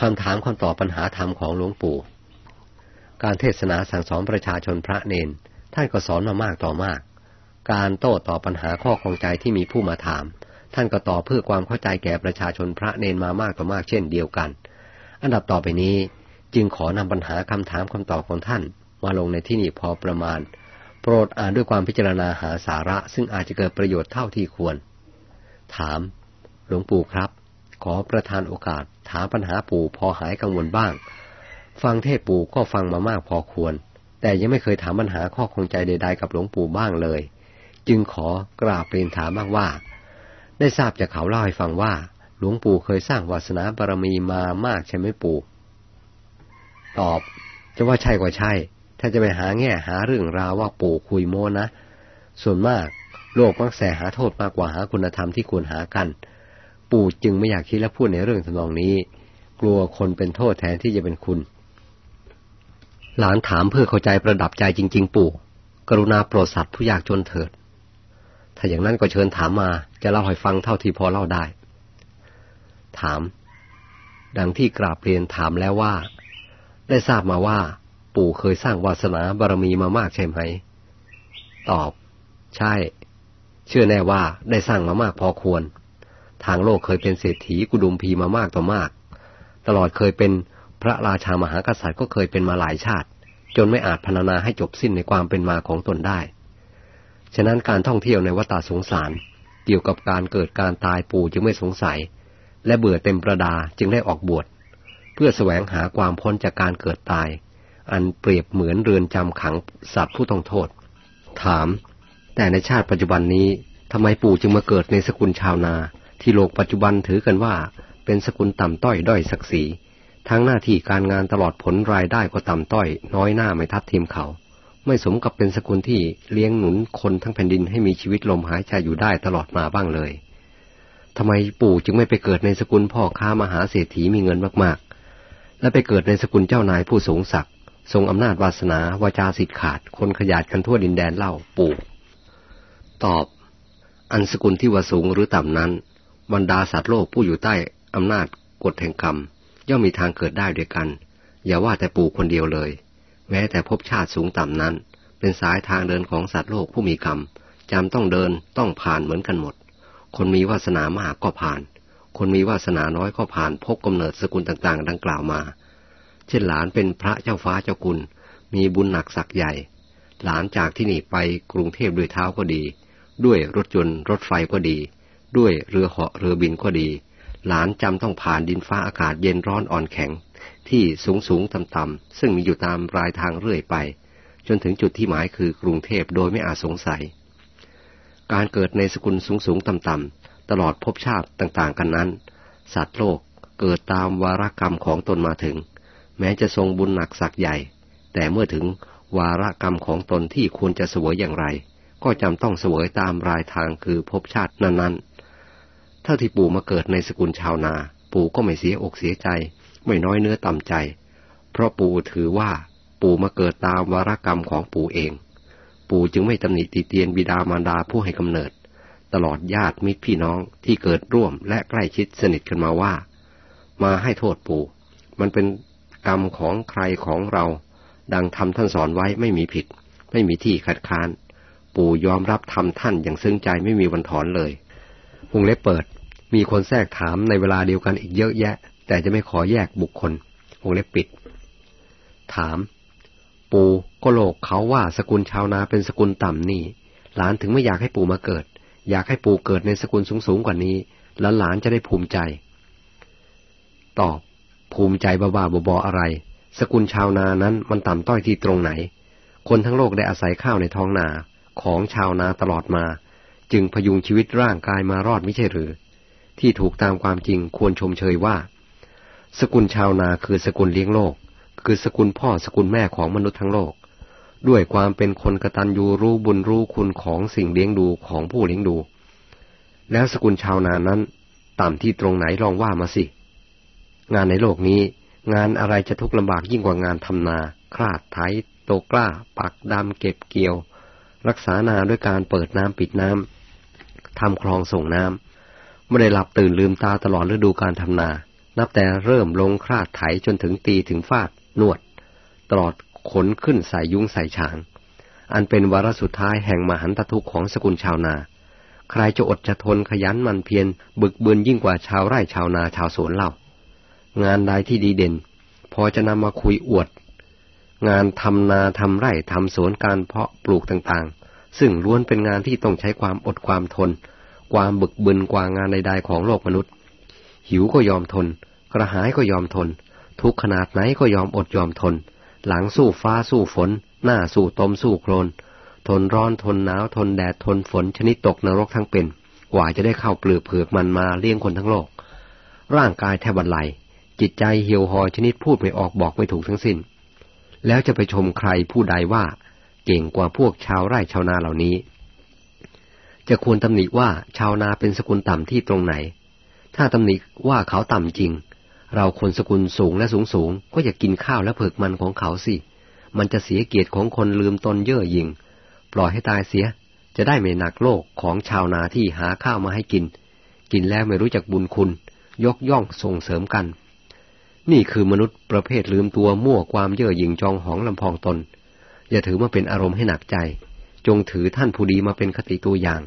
คำถามคำตอบปัญหาธรรมของหลวงปู่ การเทศนาสั่งสอนประชาชนพระเนนท่านก็สอนมามากต่อมาก การโต้ตอบปัญหาข้อของใจที่มีผู้มาถาม ท่านก็ตอบเพื่อความเข้าใจแก่ประชาชนพระเนนมามากต่อมากเช่นเดียวกัน อันดับต่อไปนี้จึงขอนำปัญหาคำถามคำตอบของท่าน มาลงในที่นี้พอประมาณ โปรดอ่านด้วยความพิจารณาหาสาระซึ่งอาจจะเกิดประโยชน์เท่าที่ควร ถาม หลวงปู่ครับ ขอประทานโอกาส ถามปัญหาปู่พอหายกังวลบ้าง ฟังเทศปู่ก็ฟังมามากพอควร แต่ยังไม่เคยถามปัญหาข้อคงใจใดๆกับหลวงปู่บ้างเลย จึงขอกราบเรียนถามบ้างว่า ได้ทราบจากเขาเล่าให้ฟังว่า หลวงปู่เคยสร้างวาสนาบารมีมามากใช่ไหมปู่ ตอบ จะว่าใช่ก็ใช่ ถ้าจะไปหาแง่หาเรื่องราวว่าปู่คุยโม้นะ ส่วนมากโลกมักแสหาโทษมากกว่าหาคุณธรรมที่ควรหากัน ปู่จึงไม่อยากคิดและพูดในเรื่องทำนองนี้ กลัวคนเป็นโทษแทนที่จะเป็นคุณ หลานถามเพื่อเข้าใจประดับใจจริง ๆ ปู่ กรุณาโปรดสัตว์ผู้ยากจนเถิด ถ้าอย่างนั้นก็เชิญถามมาจะเล่าให้ฟังเท่าที่พอเล่าได้ ถาม ดังที่กราบเรียนถามแล้วว่า ได้ทราบมาว่า ปู่เคยสร้างวาสนาบารมีมามากใช่ไหม ตอบ ใช่ เชื่อแน่ว่าได้สร้างมามากพอควร ทางโลกเคยเป็นเศรษฐีกุดุมพีมามากต่อมาก ตลอดเคยเป็นพระราชามหากษัตริย์ก็เคยเป็นมาหลายชาติ จนไม่อาจพรรณนาให้จบสิ้นในความเป็นมาของตนได้ ฉะนั้นการท่องเที่ยวในวัฏสงสาร เกี่ยวกับการเกิดการตายปู่จึงไม่สงสัย และเบื่อเต็มประดาจึงได้ออกบวชเพื่อแสวงหาความพ้นจากการเกิดตาย อันเปรียบเหมือนเรือนจำขังสัตว์ผู้ต้องโทษ ถาม แต่ในชาติปัจจุบันนี้ทำไมปู่จึงมาเกิดในสกุลชาวนา ที่โลกปัจจุบันถือกันว่า เป็นสกุลต่ำต้อยด้อยศักดิ์ศรีทั้งหน้าที่การงานตลอดผลรายได้ก็ต่ำต้อย น้อยหน้าไม่ทัดทีมเขา ไม่สมกับเป็นสกุลที่เลี้ยงหนุนคนทั้งแผ่นดินให้มีชีวิตลมหายใจอยู่ได้ตลอดมาบ้างเลยทำไมปู่จึงไม่ไปเกิดในสกุลพ่อค้ามหาเศรษฐีมีเงินมากๆ และไปเกิดในสกุลเจ้านายผู้สูงศักดิ์ทรงอำนาจวาสนาวาจาสิทธิ์ขาด คนขยาดกันทั่วดินแดนเล่าปู่ ตอบ อันสกุลที่ว่าสูงหรือต่ำนั้น บรรดาสัตว์โลกผู้อยู่ใต้อำนาจกฎแห่งกรรม ย่อมมีทางเกิดได้ด้วยกัน อย่าว่าแต่ปู่คนเดียวเลย แม้แต่ภพชาติสูงต่ำนั้น เป็นสายทางเดินของสัตว์โลกผู้มีกรรมจำต้องเดินต้องผ่านเหมือนกันหมด คนมีวาสนามากก็ผ่าน คนมีวาสนาน้อยก็ผ่านพบกำเนิดสกุลต่างๆ ดังกล่าวมา เช่นหลานเป็นพระเจ้าฟ้าเจ้าคุณ มีบุญหนักศักใหญ่ หลานจากที่นี่ไปกรุงเทพด้วยเท้าก็ดี ด้วยรถยนต์รถไฟก็ดี ด้วยเรือเหาะเรือบินก็ดี หลานจำต้องผ่านดินฟ้าอากาศเย็นร้อนอ่อนแข็ง ที่สูงสูงต่ำต่ำซึ่งมีอยู่ตามรายทางเรื่อยไป จนถึงจุดที่หมายคือกรุงเทพโดยไม่อาจสงสัย การเกิดในสกุลสูงสูงต่ำต่ำตลอดภพชาติต่างๆ กันนั้น สัตว์โลกเกิดตามวารกรรมของตนมาถึง แม้จะทรงบุญหนักสักใหญ่ แต่เมื่อถึงวารกรรมของตนที่ควรจะเสวยอย่างไร ก็จำต้องเสวยตามรายทางคือภพชาตินั้นๆ ถ้าที่ปู่มาเกิดในสกุลชาวนา ปู่ก็ไม่เสียอกเสียใจ ไม่น้อยเนื้อต่ำใจ เพราะปู่ถือว่าปู่มาเกิดตามวารกรรมของปู่เอง ปู่จึงไม่ตำหนิติเตียนบิดามารดาผู้ให้กำเนิด ตลอดญาติมิตรพี่น้องที่เกิดร่วมและใกล้ชิดสนิทกันมาว่า มาให้โทษปู่ มันเป็นกรรมของใครของเรา ดังทำท่านสอนไว้ไม่มีผิด ไม่มีที่ขัดค้าน ปู่ยอมรับทำท่านอย่างซึ้งใจไม่มีวันถอนเลยวงเล็บเปิด มีคนแทรกถามในเวลาเดียวกันอีกเยอะแยะ แต่จะไม่ขอแยกบุคคลวงเล็บปิด ถาม ปู่ก็โลกเขาว่าสกุลชาวนาเป็นสกุลต่ำนี่ หลานถึงไม่อยากให้ปู่มาเกิด อยากให้ปู่เกิดในสกุลสูงๆกว่านี้ แล้วหลานจะได้ภูมิใจ ตอบ ภูมิใจบ้าๆบอๆอะไร สกุลชาวนานั้นมันต่ำต้อยที่ตรงไหน คนทั้งโลกได้อาศัยข้าวในท้องนาของชาวนาตลอดมา จึงพยุงชีวิตร่างกายมารอดไม่ใช่หรือ ที่ถูกตามความจริงควรชมเชยว่า สกุลชาวนาคือสกุลเลี้ยงโลก คือสกุลพ่อสกุลแม่ของมนุษย์ทั้งโลก ด้วยความเป็นคนกระตันยูรู้บุญรู้คุณของสิ่งเลี้ยงดูของผู้เลี้ยงดู แล้วสกุลชาวนานั้น ต่ำที่ตรงไหนลองว่ามาสิ งานในโลกนี้ งานอะไรจะทุกข์ลำบากยิ่งกว่างานทำนาคลาดไถโตกล้า ปักดำเก็บเกี่ยว รักษานาด้วยการเปิดน้ำปิดน้ำทำคลองส่งน้ำ ไม่ได้หลับตื่นลืมตาตลอดฤดูการทำนา นับแต่เริ่มลงคราดไถจนถึงตีถึงฟาดนวด ตลอดขนขึ้นใส่ยุ้งใส่ฉาง อันเป็นวาระสุดท้ายแห่งมหันตทุกข์ของสกุลชาวนา ใครจะอดจะทนขยันมันเพียรบึกบืนยิ่งกว่าชาวไร่ชาวนาชาวสวนเล่า งานใดที่ดีเด่น พอจะนำมาคุยอวด งานทำนาทำไร่ทำสวนการเพาะปลูกต่างๆ ซึ่งล้วนเป็นงานที่ต้องใช้ความอดความทน ความบึกบึนกว่างานใดๆของโลกมนุษย์ หิวก็ยอมทน กระหายก็ยอมทน ทุกขนาดไหนก็ยอมอดยอมทน หลังสู้ฟ้าสู้ฝน หน้าสู้ตมสู้โคลน ทนร้อนทนหนาวทนแดดทนฝนชนิดตกนรกทั้งเป็น กว่าจะได้เข้าเปลือกเผือกมันมาเลี้ยงคนทั้งโลก ร่างกายแทบบันไลจิตใจเหี่ยวหอชนิดพูดไม่ออกบอกไม่ถูกทั้งสิ้น แล้วจะไปชมใครผู้ใดว่า เก่งกว่าพวกชาวไร่ชาวนาเหล่านี้ จะควรตำหนิว่าชาวนาเป็นสกุลต่ำที่ตรงไหน ถ้าตำหนิว่าเขาต่ำจริง เราคนสกุลสูงและสูงสูงก็อย่ากกินข้าวและเผือกมันของเขาสิ มันจะเสียเกียรติของคนลืมตนเย่อหยิ่ง ปล่อยให้ตายเสีย จะได้ไม่หนักโลกของชาวนาที่หาข้าวมาให้กิน กินแล้วไม่รู้จักบุญคุณ ยกย่องส่งเสริมกัน นี่คือมนุษย์ประเภทลืมตัวมั่วความเย่อหยิ่งจองหองลำพองตน อย่าถือมาเป็นอารมณ์ให้หนักใจ จงถือท่านผู้ดีมาเป็นคติตัวอย่าง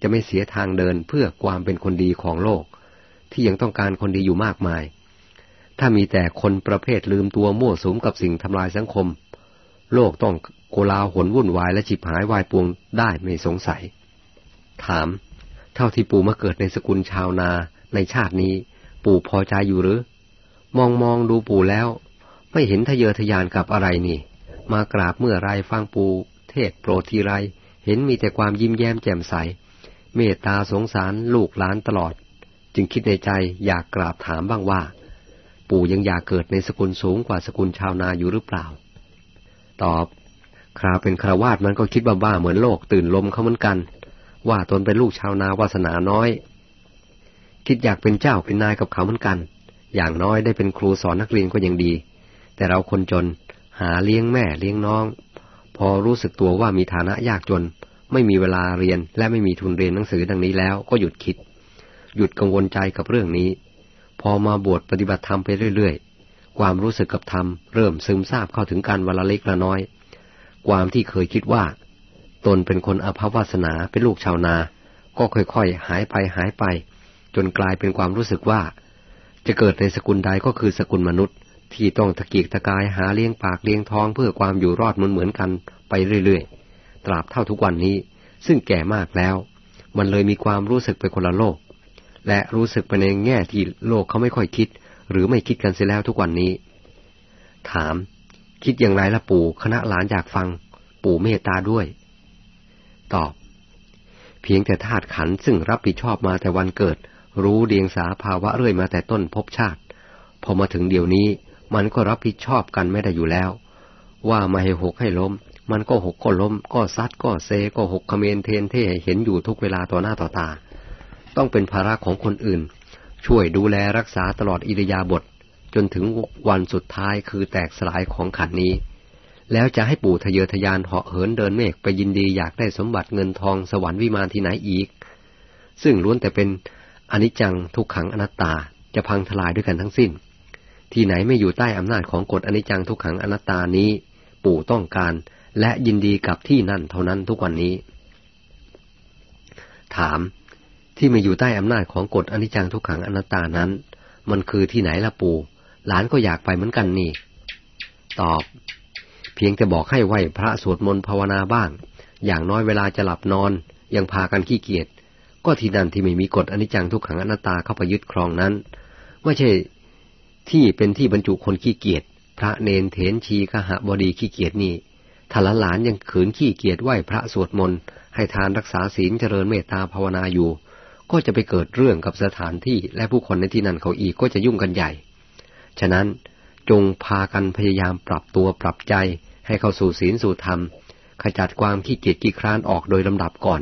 จะไม่เสียทางเดินเพื่อความเป็นคนดีของโลก ที่ยังต้องการคนดีอยู่มากมาย ถ้ามีแต่คนประเภทลืมตัวมั่วสุมกับสิ่งทำลายสังคม โลกต้องโกลาหลวุ่นวายและจิบหายวายปวงได้ไม่สงสัย ถาม เท่าที่ปู่มาเกิดในสกุลชาวนาในชาตินี้ ปู่พอใจอยู่หรือ มองมองดูปู่แล้ว ไม่เห็นทะเยอทะยานกับอะไรนี่ มากราบเมื่อไรฟังปู่ เทศโปรดทีไร เห็นมีแต่ความยิ้มแย้มแจ่มใส เมตตาสงสารลูกหลานตลอด จึงคิดในใจอยากกราบถามบ้างว่า ปู่ยังอยากเกิดในสกุลสูงกว่าสกุลชาวนาอยู่หรือเปล่า ตอบ คราวเป็นคราวาสมันก็คิดบ้าๆเหมือนโลกตื่นลมเขาเหมือนกัน ว่าตนเป็นลูกชาวนาวาสนาน้อย คิดอยากเป็นเจ้าเป็นนายกับเขาเหมือนกัน อย่างน้อยได้เป็นครูสอนนักเรียนก็ยังดี แต่เราคนจนหาเลี้ยงแม่เลี้ยงน้อง พอรู้สึกตัวว่ามีฐานะยากจน ไม่มีเวลาเรียนและไม่มีทุนเรียนหนังสือดังนี้แล้วก็หยุดคิด หยุดกังวลใจกับเรื่องนี้ พอมาบวชปฏิบัติธรรมไปเรื่อยๆ ความรู้สึกกับธรรมเริ่มซึมซาบเข้าถึงการวันละเล็กละน้อย ความที่เคยคิดว่า ตนเป็นคนอภวาสนาเป็นลูกชาวนา ก็ค่อยๆ หายไปหายไป จนกลายเป็นความรู้สึกว่า จะเกิดในสกุลใดก็คือสกุลมนุษย์ ที่ต้องตะกีกตะกายหาเลี้ยงปากเลี้ยงท้องเพื่อความอยู่รอดเหมือนกันไปเรื่อยๆ ตราบเท่าทุกวันนี้ ซึ่งแก่มากแล้ว มันเลยมีความรู้สึกไปคนละโลก และรู้สึกไปในแง่ที่โลกเขาไม่ค่อยคิด หรือไม่คิดกันเสียแล้วทุกวันนี้ ถาม คิดอย่างไรละปู่คณะหลานอยากฟัง ปู่เมตตาด้วย ตอบ เพียงแต่ธาตุขันซึ่งรับผิดชอบมาแต่วันเกิด รู้เดียงสาภาวะเรื่อยมาแต่ต้นพบชาติ พอมาถึงเดี๋ยวนี้ มันก็รับผิดชอบกันไม่ได้อยู่แล้ว ว่ามาให้หกให้ล้ม มันก็หกก็ล้ม ก็ซัดก็เซก็หกคเมนเทนเท่เห็นอยู่ทุกเวลาต่อหน้าต่อตา ต้องเป็นภาระของคนอื่น ช่วยดูแลรักษาตลอดอิริยาบถจนถึงวันสุดท้ายคือแตกสลายของขันนี้ แล้วจะให้ปู่ทะเยอทะยานเหาะเหินเดินเมฆไปยินดีอยากได้สมบัติเงินทองสวรรค์วิมานที่ไหนอีก ซึ่งล้วนแต่เป็นอนิจจังทุกขังอนัตตาจะพังทลายด้วยกันทั้งสิ้น ที่ไหนไม่อยู่ใต้อำนาจของกฎอนิจจังทุกขังอนัตตานี้ ปู่ต้องการ และยินดีกับที่นั่นเท่านั้นทุกวันนี้ ถาม ที่มาอยู่ใต้อำนาจของกฎอนิจจังทุกขังอนัตตานั้น มันคือที่ไหนล่ะปู่ หลานก็อยากไปเหมือนกันนี่ ตอบ เพียงแต่บอกให้ไหวพระสวดมนต์ภาวนาบ้าง อย่างน้อยเวลาจะหลับนอน ยังพากันขี้เกียจก็ที่นั่นที่ไม่มีกฎอนิจจังทุกขังอนัตตาเข้าไปยึดครองนั้น ไม่ใช่ ที่เป็นที่บรรจุคนขี้เกียจพระเนนเถนชีกหบดีขี้เกียจนี่ถ้าหลานยังขืนขี้เกียจไหวพระสวดมนต์ให้ทานรักษาศีลเจริญเมตตาภาวนาอยู่ ก็จะไปเกิดเรื่องกับสถานที่และผู้คนในที่นั่นเขาอีกก็จะยุ่งกันใหญ่ ฉะนั้นจงพากันพยายามปรับตัวปรับใจให้เข้าสู่ศีลสู่ธรรม ขจัดความขี้เกียจขี้คร้านออกโดยลำดับก่อน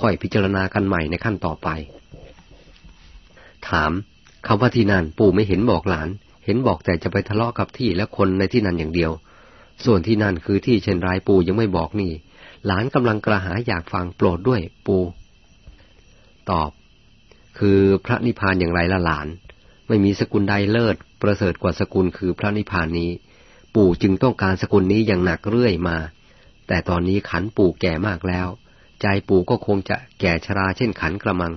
ค่อยพิจารณากันใหม่ในขั้นต่อไป ถาม คำว่าที่นั่นปู่ไม่เห็นบอกหลาน เห็นบอกแต่จะไปทะเลาะกับที่และคนในที่นั่นอย่างเดียว ส่วนที่นั่นคือที่เช่นไรปู่ยังไม่บอกนี่ หลานกำลังกระหายอยากฟังโปรดด้วยปู่ตอบ คือพระนิพพานอย่างไรละหลานไไม่มีสกุลใดเลิศ ประเสริฐกว่าสกุลคือพระนิพพานนี้ ปู่จึงต้องการสกุลนี้อย่างหนักเรื่อยมา แต่ตอนนี้ขันปู่แก่มากแล้ว ใจปู่ก็คงจะแก่ชราเช่นขันกระมัง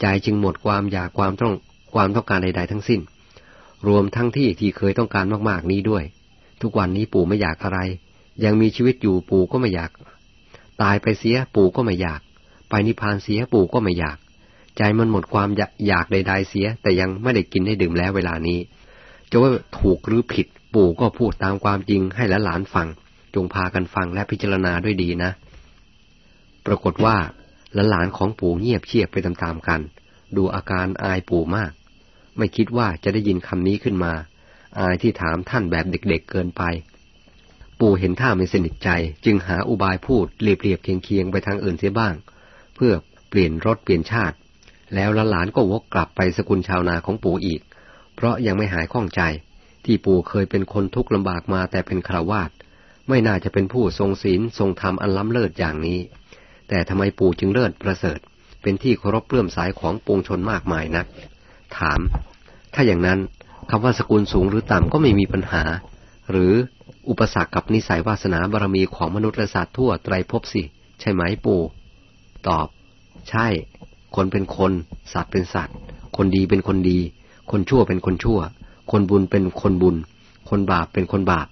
ใจจึงหมดความอยากความต้อง ความต้องการใด ๆ ทั้งสิ้น รวมทั้งที่ที่เคยต้องการมากๆนี้ด้วย ทุกวันนี้ปู่ไม่อยากอะไร ยังมีชีวิตอยู่ปู่ก็ไม่อยาก ตายไปเสียปู่ก็ไม่อยาก ไปนิพพานเสียปู่ก็ไม่อยาก ใจมันหมดความอยากใด ๆ เสีย แต่ยังไม่ได้กินได้ดื่มแล้วเวลานี้จะว่าถูกหรือผิด ปู่ก็พูดตามความจริงให้หลานฟัง จงพากันฟังและพิจารณาด้วยดีนะ ปรากฏว่าหลานของปู่เงียบเชียบไปตามๆกัน ดูอาการอายปู่มาก ไม่คิดว่าจะได้ยินคำนี้ขึ้นมา อายที่ถามท่านแบบเด็กๆเเกินไป ปู่เห็นท่าไม่สนิทใจ จึงหาอุบายพูดเรียบๆเคียงๆไปทางอื่นเสียบ้าง เพื่อเปลี่ยนรถเปลี่ยนชาติ แล้วหลานก็วกกลับไปสกุลชาวนาของปู่อีก เพราะยังไม่หายข้องใจ ที่ปู่เคยเป็นคนทุกข์ลำบากมาแต่เป็นคราวาสไม่น่าจะเป็นผู้ทรงศีลทรงธรรมอันล้ำเลิศอย่างนี้ แต่ทำไมปู่จึงเลิศประเสริฐ เป็นที่เคารพเลื่อมสายของปวงชนมากมายนัก ถาม ถ้าอย่างนั้นคำว่าสกุลสูงหรือต่ำก็ไม่มีปัญหา หรืออุปสรรคกับนิสัยวาสนาบารมีของมนุษย์และสัตว์ทั่วไตรภพสิ ใช่ไหมปู่ ตอบ ใช่ คนเป็นคน สัตว์เป็นสัตว์ คนดีเป็นคนดี คนชั่วเป็นคนชั่ว คนบุญเป็นคนบุญ คนบาปเป็นคนบาป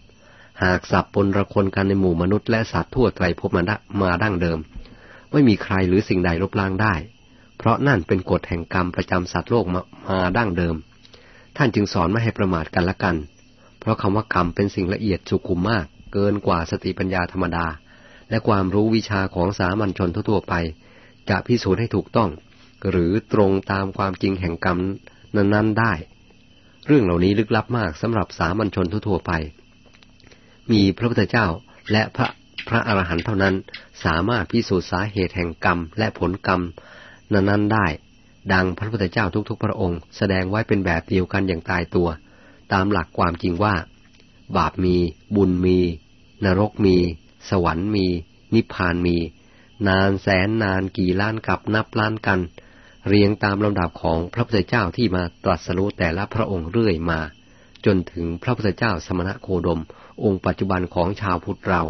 หากสับปนระคนกันในหมู่มนุษย์และสัตว์ทั่วไตรภพมามาดั้งเดิม ไม่มีใครหรือสิ่งใดลบล้างได้ เพราะนั่นเป็นกฎแห่งกรรมประจำสัตว์โลกมามาดั้งเดิม ท่านจึงสอนไม่ให้ประมาทกันละกัน เพราะคำว่ากรรมเป็นสิ่งละเอียดสุขุมมาก เกินกว่าสติปัญญาธรรมดา และความรู้วิชาของสามัญชนทั่วไป จะพิสูจน์ให้ถูกต้อง หรือตรงตามความจริงแห่งกรรมนั้นๆได้ เรื่องเหล่านี้ลึกลับมากสำหรับสามัญชนทั่วไป มีพระพุทธเจ้าและพระพระอรหันต์เท่านั้นสามารถพิสูจน์สาเหตุแห่งกรรมและผลกรรม นั้นๆได้ ดังพระพุทธเจ้าทุกๆ พระองค์ แสดงไว้เป็นแบบเดียวกันอย่างตายตัว ตามหลักความจริงว่า บาปมี บุญมี นรกมี สวรรค์มี นิพพานมี นานแสนนานกี่ล้านกับนับล้านกัน เรียงตามลำดับของพระพุทธเจ้าที่มาตรัสรู้แต่ละพระองค์เรื่อยมา จนถึงพระพุทธเจ้าสมณะโคดม องค์ปัจจุบันของชาวพุทธเรา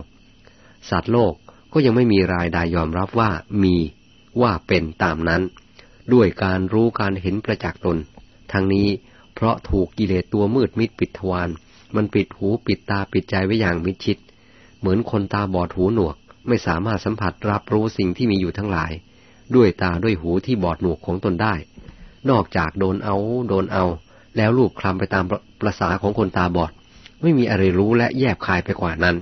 สัตว์โลกก็ยังไม่มีรายใดยอมรับว่ามี ว่าเป็นตามนั้น ด้วยการรู้การเห็นประจักษ์ตน ทั้งนี้เพราะถูกกิเลสตัวมืดมิดปิดทวารมันปิดหูปิดตาปิดใจไว้อย่างมิดชิด เหมือนคนตาบอดหูหนวก ไม่สามารถสัมผัสรับรู้สิ่งที่มีอยู่ทั้งหลาย ด้วยตาด้วยหูที่บอดหนวกของตนได้ นอกจากโดนเอาโดนเอา แล้วลูบคลำไปตามประษาของคนตาบอด ไม่มีอะไรรู้และแยบคายไปกว่านั้น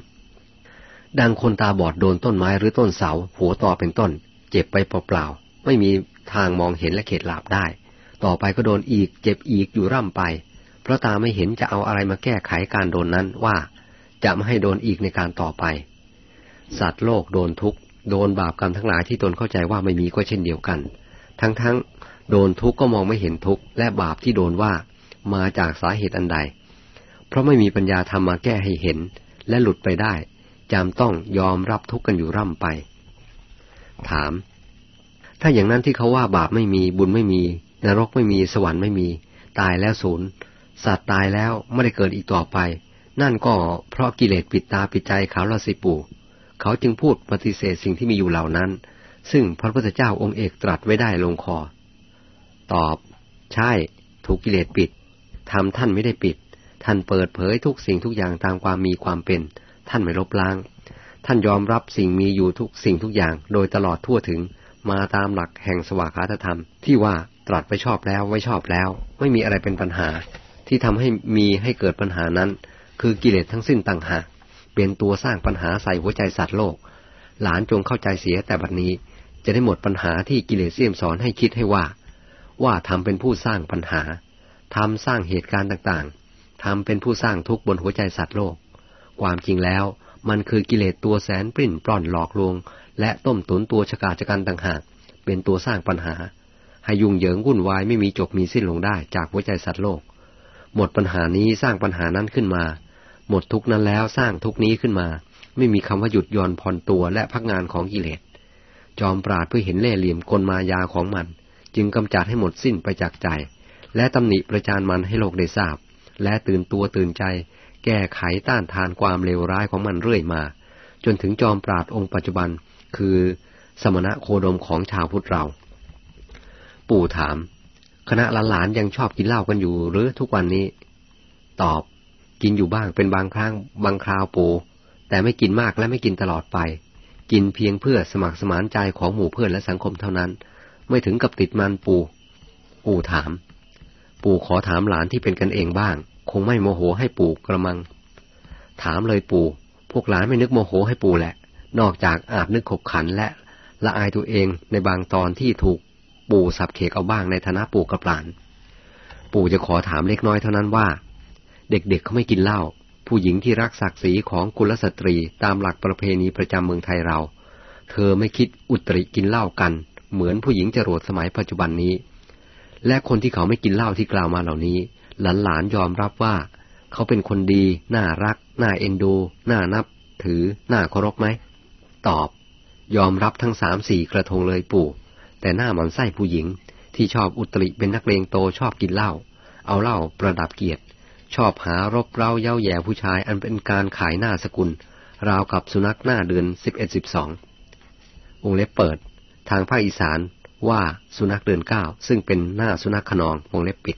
ดังคนตาบอดโดนต้นไม้หรือต้นเสา หัวต่อเป็นต้น เจ็บไปเปล่าๆ ไม่มีทางมองเห็นและเข็ดหลาบได้ ต่อไปก็โดนอีกเจ็บอีกอยู่ร่ำไป เพราะตาไม่เห็นจะเอาอะไรมาแก้ไขการโดนนั้นว่า จะไม่ให้โดนอีกในการต่อไป สัตว์โลกโดนทุกโดนบาปกรรมทั้งหลายที่ตนเข้าใจว่าไม่มีก็เช่นเดียวกัน ทั้งๆโดนทุกก็มองไม่เห็นทุกและบาปที่โดนว่ามาจากสาเหตุอันใด เพราะไม่มีปัญญาทำมาแก้ให้เห็น และหลุดไปได้จำต้องยอมรับทุกข์กันอยู่ร่ำไป ถาม ถ้าอย่างนั้นที่เขาว่าบาปไม่มีบุญไม่มี นรกไม่มีสวรรค์ไม่มี ตายแล้วศูนย์สัตว์ตายแล้วไม่ได้เกิดอีกต่อไป นั่นก็เพราะกิเลสปิดตาปิดใจเขาละสิปู่ เขาจึงพูดปฏิเสธสิ่งที่มีอยู่เหล่านั้น ซึ่งพระพุทธเจ้าองค์เอกตรัสไว้ได้ลงคอ ตอบ ใช่ ถูกกิเลสปิดทำท่านไม่ได้ปิด ท่านเปิดเผยทุกสิ่งทุกอย่างตามความมีความเป็น ท่านไม่ลบล้าง ท่านยอมรับสิ่งมีอยู่ทุกสิ่งทุกอย่างโดยตลอดทั่วถึง มาตามหลักแห่งสวากขาธรรม ที่ว่าตรัสไปชอบแล้วไว้ชอบแล้ว ไม่มีอะไรเป็นปัญหา ที่ทำให้มีให้เกิดปัญหานั้น คือกิเลสทั้งสิ้นต่างหากเป็นตัวสร้างปัญหาใส่หัวใจสัตว์โลก หลานจงเข้าใจเสียแต่บัดนี้จะได้หมดปัญหาที่กิเลสเสี่ยมสอนให้คิดให้ว่า ว่าทำเป็นผู้สร้างปัญหาทำสร้างเหตุการณ์ต่างๆทำเป็นผู้สร้างทุกข์บนหัวใจสัตว์โลก ความจริงแล้ว มันคือกิเลสตัวแสนปริ้นปล้อนหลอกลวง และต้มตุนตัวชะกาจกันต่างหาก เป็นตัวสร้างปัญหา ให้ยุ่งเหยิงวุ่นวายไม่มีจบมีสิ้นลงได้จากหัวใจสัตว์โลก หมดปัญหานี้สร้างปัญหานั้นขึ้นมา หมดทุกนั้นแล้วสร้างทุกนี้ขึ้นมา ไม่มีคำว่าหยุดย่อนผ่อนตัวและพักงานของกิเลส จอมปราดเพื่อเห็นเล่เหลี่ยมกลมายาของมัน จึงกำจัดให้หมดสิ้นไปจากใจ และตำหนิประจานมันให้โลกได้ทราบ และตื่นตัวตื่นใจ แก้ไขต้านทานความเลวร้ายของมันเรื่อยมา จนถึงจอมปราดองค์ปัจจุบัน คือสมณะโคดมของชาวพุทธเรา ปู่ถาม คณะหลานๆยังชอบกินเหล้ากันอยู่หรือทุกวันนี้ ตอบ กินอยู่บ้างเป็นบางครั้งบางคราวปู่แต่ไม่กินมากและไม่กินตลอดไป กินเพียงเพื่อสมัครสมานใจของหมู่เพื่อนและสังคมเท่านั้น ไม่ถึงกับติดมันปู่ ปู่ถาม ปู่ขอถามหลานที่เป็นกันเองบ้าง งไม่โมโหให้ปู่กระมัง ถามเลยปู่ พวกหลานไม่นึกโมโหให้ปู่แหละ นอกจากอาจนึกขบขันและละอายตัวเองในบางตอนที่ถูกปู่สับเขกเอาบ้างในฐานะปู่กับหลาน ปู่จะขอถามเล็กน้อยเท่านั้นว่า เด็กๆเเขาไม่กินเหล้าผู้หญิงที่รักศักดิ์ศรีของกุลสตรีตามหลักประเพณีประจำเมืองไทยเรา เธอไม่คิดอุตริกินเหล้ากัน เหมือนผู้หญิงจรวดสมัยปัจจุบันนี้ และคนที่เขาไม่กินเหล้าที่กล่าวมาเหล่านี้ หลานๆยอมรับว่า เขาเป็นคนดี น่ารัก น่าเอ็นดู น่านับ ถือ น่าเคารพไหม ตอบ ยอมรับทั้งสามสี่กระทงเลยปู่ แต่หน้ามันไส้ผู้หญิง ที่ชอบอุตริเป็นนักเลงโตชอบกินเหล้า เอาเหล้าประดับเกียรติ ชอบหารบเร้าเย้าแย่ผู้ชายอันเป็นการขายหน้าสกุล ราวกับสุนัขหน้าเดือนสิบเอ็ดสิบสององเล็บเปิด ทางภาคอีสานว่าสุนัขเดือนเก้าซึ่งเป็นหน้าสุนัขขนองวงเล็บปิด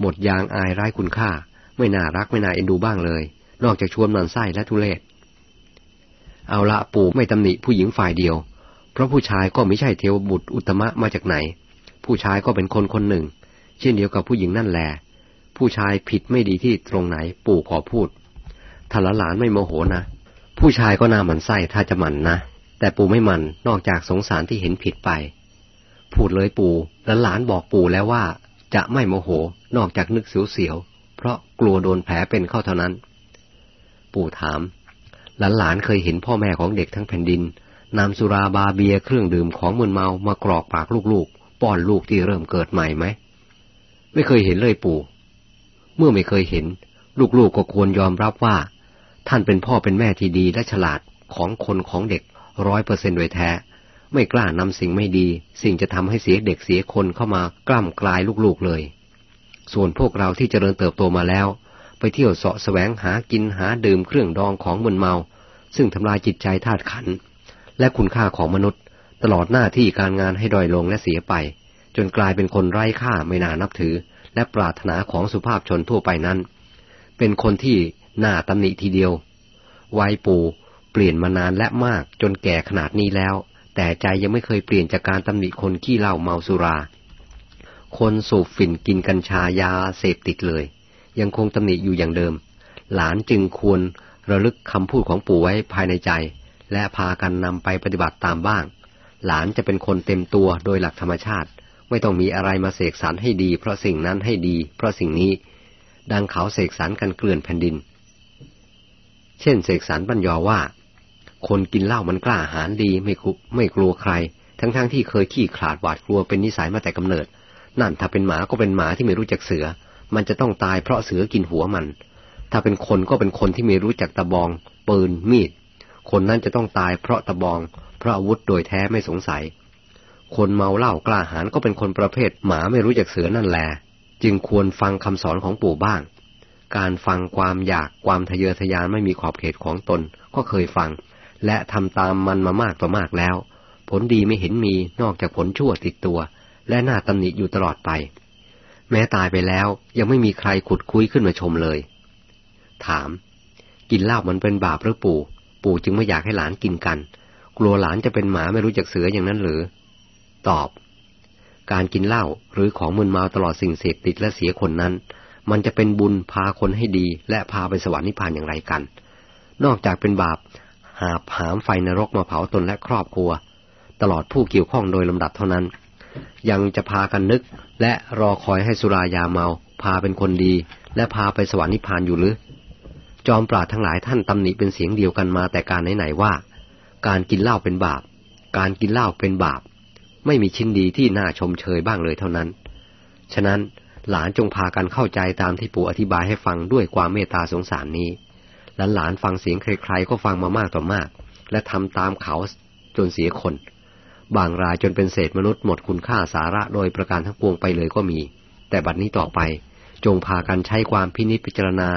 หมดยางอายไร้คุณค่า ไม่น่ารักไม่น่าเอ็นดูบ้างเลย นอกจากชวนมันไส้และทุเลศเอาละปู่ไม่ตำหนิผู้หญิงฝ่ายเดียว เพราะผู้ชายก็ไม่ใช่เทวบุตรอุตมะมาจากไหน ผู้ชายก็เป็นคนคนหนึ่ง เช่นเดียวกับผู้หญิงนั่นแหละผู้ชายผิดไม่ดีที่ตรงไหนปู่ขอพูดถ้าหลานไม่โมโหนะ ผู้ชายก็น่าหมันไส้ถ้าจะหมันนะ แต่ปู่ไม่มันนอกจากสงสารที่เห็นผิดไป พูดเลยปู่หลานบอกปู่แล้วว่า จะไม่โมโหนอกจากนึกเสียวๆ เพราะกลัวโดนแผลเป็นเข้าเท่านั้น ปู่ถาม หลานๆเคยเห็นพ่อแม่ของเด็กทั้งแผ่นดินนำสุราบาเบียเครื่องดื่มของมึนเมามากรอกปากลูกๆ ป้อนลูกที่เริ่มเกิดใหม่ไหม ไม่เคยเห็นเลยปู่ เมื่อไม่เคยเห็น ลูกๆก็ควรยอมรับว่า ท่านเป็นพ่อเป็นแม่ที่ดีและฉลาดของคนของเด็กร้อยเปอร์เซนต์โดยแท้ ไม่กล้านำสิ่งไม่ดี สิ่งจะทำให้เสียเด็กเสียคนเข้ามากล้ำกลายลูกๆเลย ส่วนพวกเราที่เจริญเติบโตมาแล้ว ไปเที่ยวเสาะแสวงหากินหาดื่มเครื่องดองของมึนเมา ซึ่งทำลายจิตใจธาตุขัน และคุณค่าของมนุษย์ ตลอดหน้าที่การงานให้ด้อยลงและเสียไป จนกลายเป็นคนไร้ค่าไม่น่านับถือ และปรารถนาของสุภาพชนทั่วไปนั้น เป็นคนที่น่าตำหนิทีเดียววัยปู่เปลี่ยนมานานและมากจนแก่ขนาดนี้แล้ว แต่ใจยังไม่เคยเปลี่ยนจากการตำหนิคนขี้เหล้าเมาสุรา คนสูบฝิ่นกินกัญชายาเสพติดเลย ยังคงตำหนิอยู่อย่างเดิม หลานจึงควรระลึกคำพูดของปู่ไว้ภายในใจ และพากันนำไปปฏิบัติตามบ้าง หลานจะเป็นคนเต็มตัวโดยหลักธรรมชาติ ไม่ต้องมีอะไรมาเสกสรรให้ดี เพราะสิ่งนั้นให้ดี เพราะสิ่งนี้ ดังเขาเสกสรรกันเกลื่อนแผ่นดิน เช่นเสกสรรปัญญาว่า คนกินเหล้ามันกล้าหาญดีไม่ไม่กลัวใคร ทั้งๆทที่เคยขี้ขลาดหวาดกลัวเป็นนิสัยมาแต่กำเนิด นั่นถ้าเป็นหมาก็เป็นหมาที่ไม่รู้จักเสือ มันจะต้องตายเพราะเสือกินหัวมัน ถ้าเป็นคนก็เป็นคนที่ไม่รู้จักตะบองปืนมีด คนนั้นจะต้องตายเพราะตะบอง เพราะอาวุธโดยแท้ไม่สงสัย คนเมาเหล้ากล้าหาญก็เป็นคนประเภท หมาไม่รู้จักเสือนั่นแหละจึงควรฟังคำสอนของปู่บ้าง การฟังความอยากความทะเยอทะยานไม่มีขอบเขตของตนก็เคยฟัง และทำตามมันมามากต่อมากแล้ว ผลดีไม่เห็นมีนอกจากผลชั่วติดตัว และหน้าตำหนิอยู่ตลอดไป แม้ตายไปแล้วยังไม่มีใครขุดคุยขึ้นมาชมเลย ถาม กินเหล้ามันเป็นบาปหรือปู่ ปู่จึงไม่อยากให้หลานกินกัน กลัวหลานจะเป็นหมาไม่รู้จักเสืออย่างนั้นหรือ ตอบ การกินเหล้าหรือของมึนเมาตลอดสิ่งเสพติดและเสียคนนั้น มันจะเป็นบุญพาคนให้ดี และพาไปสวรรค์นิพพานอย่างไรกัน นอกจากเป็นบาป หาผามไฟนรกมาเผาตนและครอบครัว ตลอดผู้เกี่ยวข้องโดยลำดับเท่านั้น ยังจะพากันนึก และรอคอยให้สุรายาเมา พาเป็นคนดี และพาไปสวรรค์นิพพานอยู่หรือ จอมปราดทั้งหลายท่านตำหนิเป็นเสียงเดียวกันมาแต่การไหนๆว่า การกินเหล้าเป็นบาป การกินเหล้าเป็นบาป ไม่มีชิ้นดีที่น่าชมเชยบ้างเลยเท่านั้น ฉะนั้นหลานจงพากันเข้าใจตามที่ปู่อธิบายให้ฟังด้วยความเมตตาสงสารนี้ หลานหลานฟังเสียงใครๆก็ฟังมามากต่อมาก และทำตามเขาจนเสียคน บางรายจนเป็นเศษมนุษย์หมดคุณค่าสาระโดยประการทั้งปวงไปเลยก็มี แต่บัดนี้ต่อไป จงพากันใช้ความพินิจพิจารณา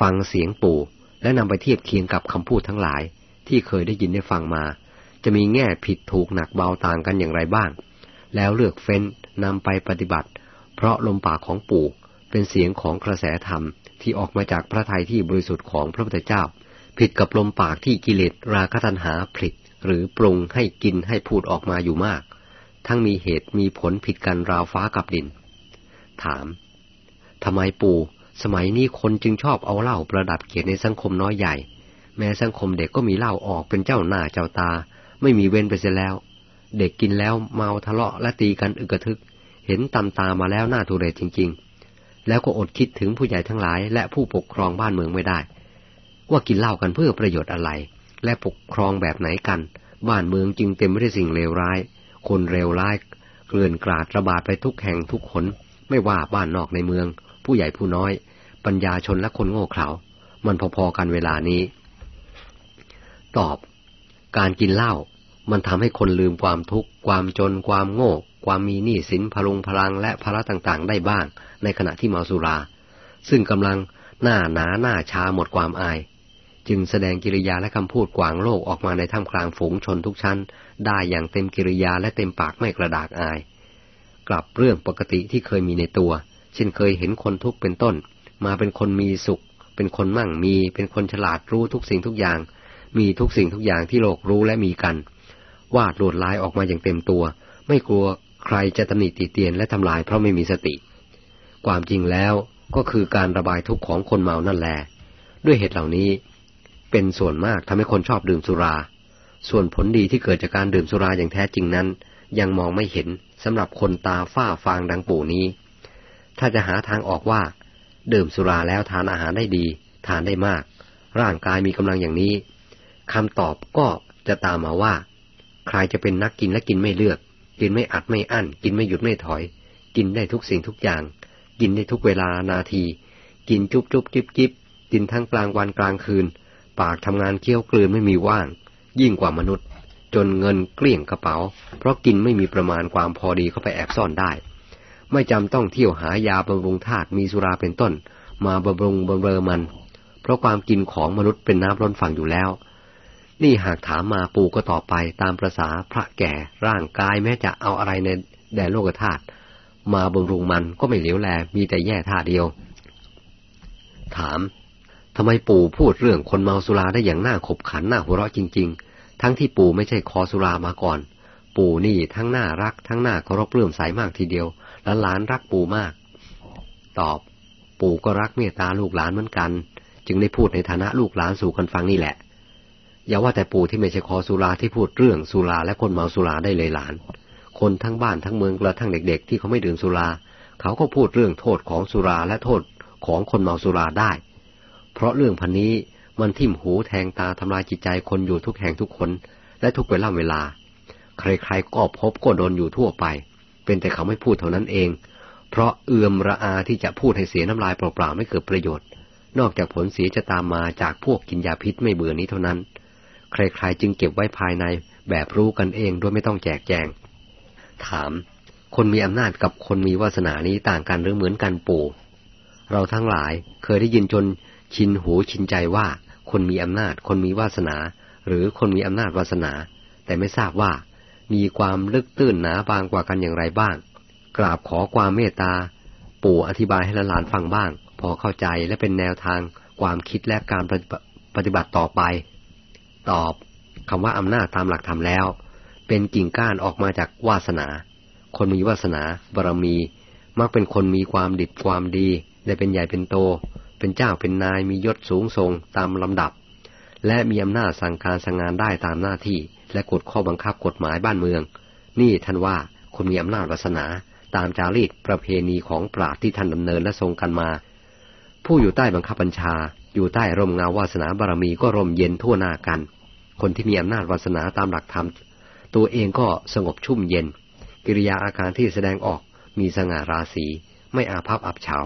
ฟังเสียงปู่ และนำไปเทียบเคียงกับคำพูดทั้งหลาย ที่เคยได้ยินได้ฟังมา จะมีแง่ผิดถูกหนักเบาต่างกันอย่างไรบ้าง แล้วเลือกเฟ้นนำไปปฏิบัติ เพราะลมปากของปู่เป็นเสียงของกระแสธรรม ที่ออกมาจากพระทัยที่บริสุทธิ์ของพระพุทธเจ้า ผิดกับลมปากที่กิเลสราคะตัณหาผลิต หรือปรุงให้กินให้พูดออกมาอยู่มาก ทั้งมีเหตุมีผลผิดกันราวฟ้ากับดิน ถามทำไมปู่สมัยนี้คนจึงชอบเอาเหล้าประดับเกียรติในสังคมน้อยใหญ่ แม้สังคมเด็กก็มีเหล้าออกเป็นเจ้าหน้าเจ้าตา ไม่มีเว้นไปเสียแล้ว เด็กกินแล้วเมาทะเลาะและตีกันอึกระทึก เห็นตำตามาแล้วหน้าทุเรศจริง ๆ แล้วก็อดคิดถึงผู้ใหญ่ทั้งหลาย และผู้ปกครองบ้านเมืองไม่ได้ ว่ากินเหล้ากันเพื่อประโยชน์อะไร และปกครองแบบไหนกัน บ้านเมืองจึงเต็มไปด้วยสิ่งเลวร้าย คนเลวร้าย เกลื่อนกราดระบาดไปทุกแห่งทุกคนไม่ว่าบ้านนอกในเมือง ผู้ใหญ่ผู้น้อย ปัญญาชนและคนโง่เขลามันพอๆกันเวลานี้ ตอบ การกินเหล้ามันทำให้คนลืมความทุกข์ความจนความโง่ ความมีหนี้สินพลุงพลังและภาระต่างๆ ได้บ้าง ในขณะที่เมาสุรา ซึ่งกำลังหน้าหนาหน้าชาหมดความอาย จึงแสดงกิริยาและคำพูดกวางโลกออกมาในท่ามกลางฝูงชนทุกชั้น ได้อย่างเต็มกิริยาและเต็มปากไม่กระดากอาย กลับเรื่องปกติที่เคยมีในตัว เช่นเคยเห็นคนทุกข์เป็นต้น มาเป็นคนมีสุข เป็นคนมั่งมี เป็นคนฉลาดรู้ทุกสิ่งทุกอย่าง มีทุกสิ่งทุกอย่างที่โลกรู้และมีกัน วาดลวดลายออกมาอย่างเต็มตัว ไม่กลัวใครจะตำหนิติเตียนและทำลายเพราะไม่มีสติ ความจริงแล้วก็คือการระบายทุกข์ของคนเมานั่นแหละด้วยเหตุเหล่านี้ เป็นส่วนมากทำให้คนชอบดื่มสุรา ส่วนผลดีที่เกิดจากการดื่มสุราอย่างแท้จริงนั้น ยังมองไม่เห็นสำหรับคนตาฝ้าฟางดังปู่นี้ ถ้าจะหาทางออกว่า ดื่มสุราแล้วทานอาหารได้ดี ทานได้มาก ร่างกายมีกำลังอย่างนี้คำตอบก็จะตามมาว่า ใครจะเป็นนักกินและกินไม่เลือก กินไม่อัดไม่อั้น กินไม่หยุดไม่ถอย กินได้ทุกสิ่งทุกอย่าง กินได้ทุกเวลานาที กินจุบจุบจิบจิบกินทั้งกลางวันกลางคืน ปากทำงานเคี้ยวกลืนไม่มีว่าง ยิ่งกว่ามนุษย์ จนเงินเกลี้ยงกระเป๋า เพราะกินไม่มีประมาณความพอดีเข้าไปแอบซ่อนได้ ไม่จำต้องเที่ยวหายาบำรุงธาตุมีสุราเป็นต้น มาบำรุงบำเรอมัน เพราะความกินของมนุษย์เป็นน้ำล้นฝั่งอยู่แล้ว นี่หากถามมาปู่ก็ตอบไปตามประษาพระแก่ร่างกายแม้จะเอาอะไรในแดนโลกธาตุ มาบำรุงมันก็ไม่เหลียวแล มีแต่แย่ท่าเดียว ถามทำไมปู่พูดเรื่องคนเมาสุราได้อย่างน่าขบขันน่าหัวเราะจริง ๆ ทั้งที่ปู่ไม่ใช่คอสุรามาก่อน ปู่นี่ทั้งน่ารัก ทั้งน่าเคารพเลื่อมใสมากทีเดียวและหลานรักปู่มาก ตอบ ปู่ก็รักเมตตาลูกหลานเหมือนกัน จึงได้พูดในฐานะลูกหลานสู่กันฟังนี่แหละ อย่าว่าแต่ปู่ที่ไม่ใช่คอสุราที่พูดเรื่องสุราและคนเมาสุราได้เลยหลาน คนทั้งบ้านทั้งเมืองกระทั่งเด็ก ๆ ที่เขาไม่ดื่มสุรา เขาก็พูดเรื่องโทษของสุราและโทษของคนเมาสุราได้ เพราะเรื่องพันนี้มันทิ่มหูแทงตาทำลายจิตใจคนอยู่ทุกแห่งทุกคน และทุกเวลาเวลา ใครๆก็พบก็โดนอยู่ทั่วไป เป็นแต่เขาไม่พูดเท่านั้นเอง เพราะเอือมระอาที่จะพูดให้เสียน้ำลายเปล่าๆไม่เกิดประโยชน์ นอกจากผลเสียจะตามมาจากพวกกินยาพิษไม่เบื่อนี้เท่านั้น ใครๆจึงเก็บไว้ภายในแบบรู้กันเองโดยไม่ต้องแจกแจง ถาม คนมีอำนาจกับคนมีวาสนานี้ต่างกันหรือเหมือนกันปู่ เราทั้งหลายเคยได้ยินจนชินหูชินใจว่า คนมีอำนาจ คนมีวาสนา หรือคนมีอำนาจวาสนา แต่ไม่ทราบว่า มีความลึกตื้นหนาบางกว่ากันอย่างไรบ้าง กราบขอความเมตตา ปู่อธิบายให้หลานฟังบ้าง พอเข้าใจและเป็นแนวทางความคิดและการปฏิบัติต่อไป ตอบคำว่าอำนาจตามหลักธรรมแล้ว เป็นกิ่งก้านออกมาจากวาสนา คนมีวาสนาบารมี มักเป็นคนมีความดิบความดีได้เป็นใหญ่เป็นโต เป็นเจ้าเป็นนายมียศสูงทรงตามลำดับ และมีอำนาจสั่งการสั่งงานได้ตามหน้าที่ และกฎข้อบังคับกฎหมายบ้านเมือง นี่ท่านว่าคนมีอำนาจวาสนาตามจารีตประเพณีของปราดที่ท่านดำเนินและทรงกันมา ผู้อยู่ใต้บังคับบัญชา อยู่ใต้ร่มเงาวาสนาบารมีก็ร่มเย็นทั่วหน้ากัน คนที่มีอำนาจวาสนาตามหลักธรรม ตัวเองก็สงบชุ่มเย็น กิริยาอาการที่แสดงออกมีสง่าราศีไม่อาภัพอับเฉา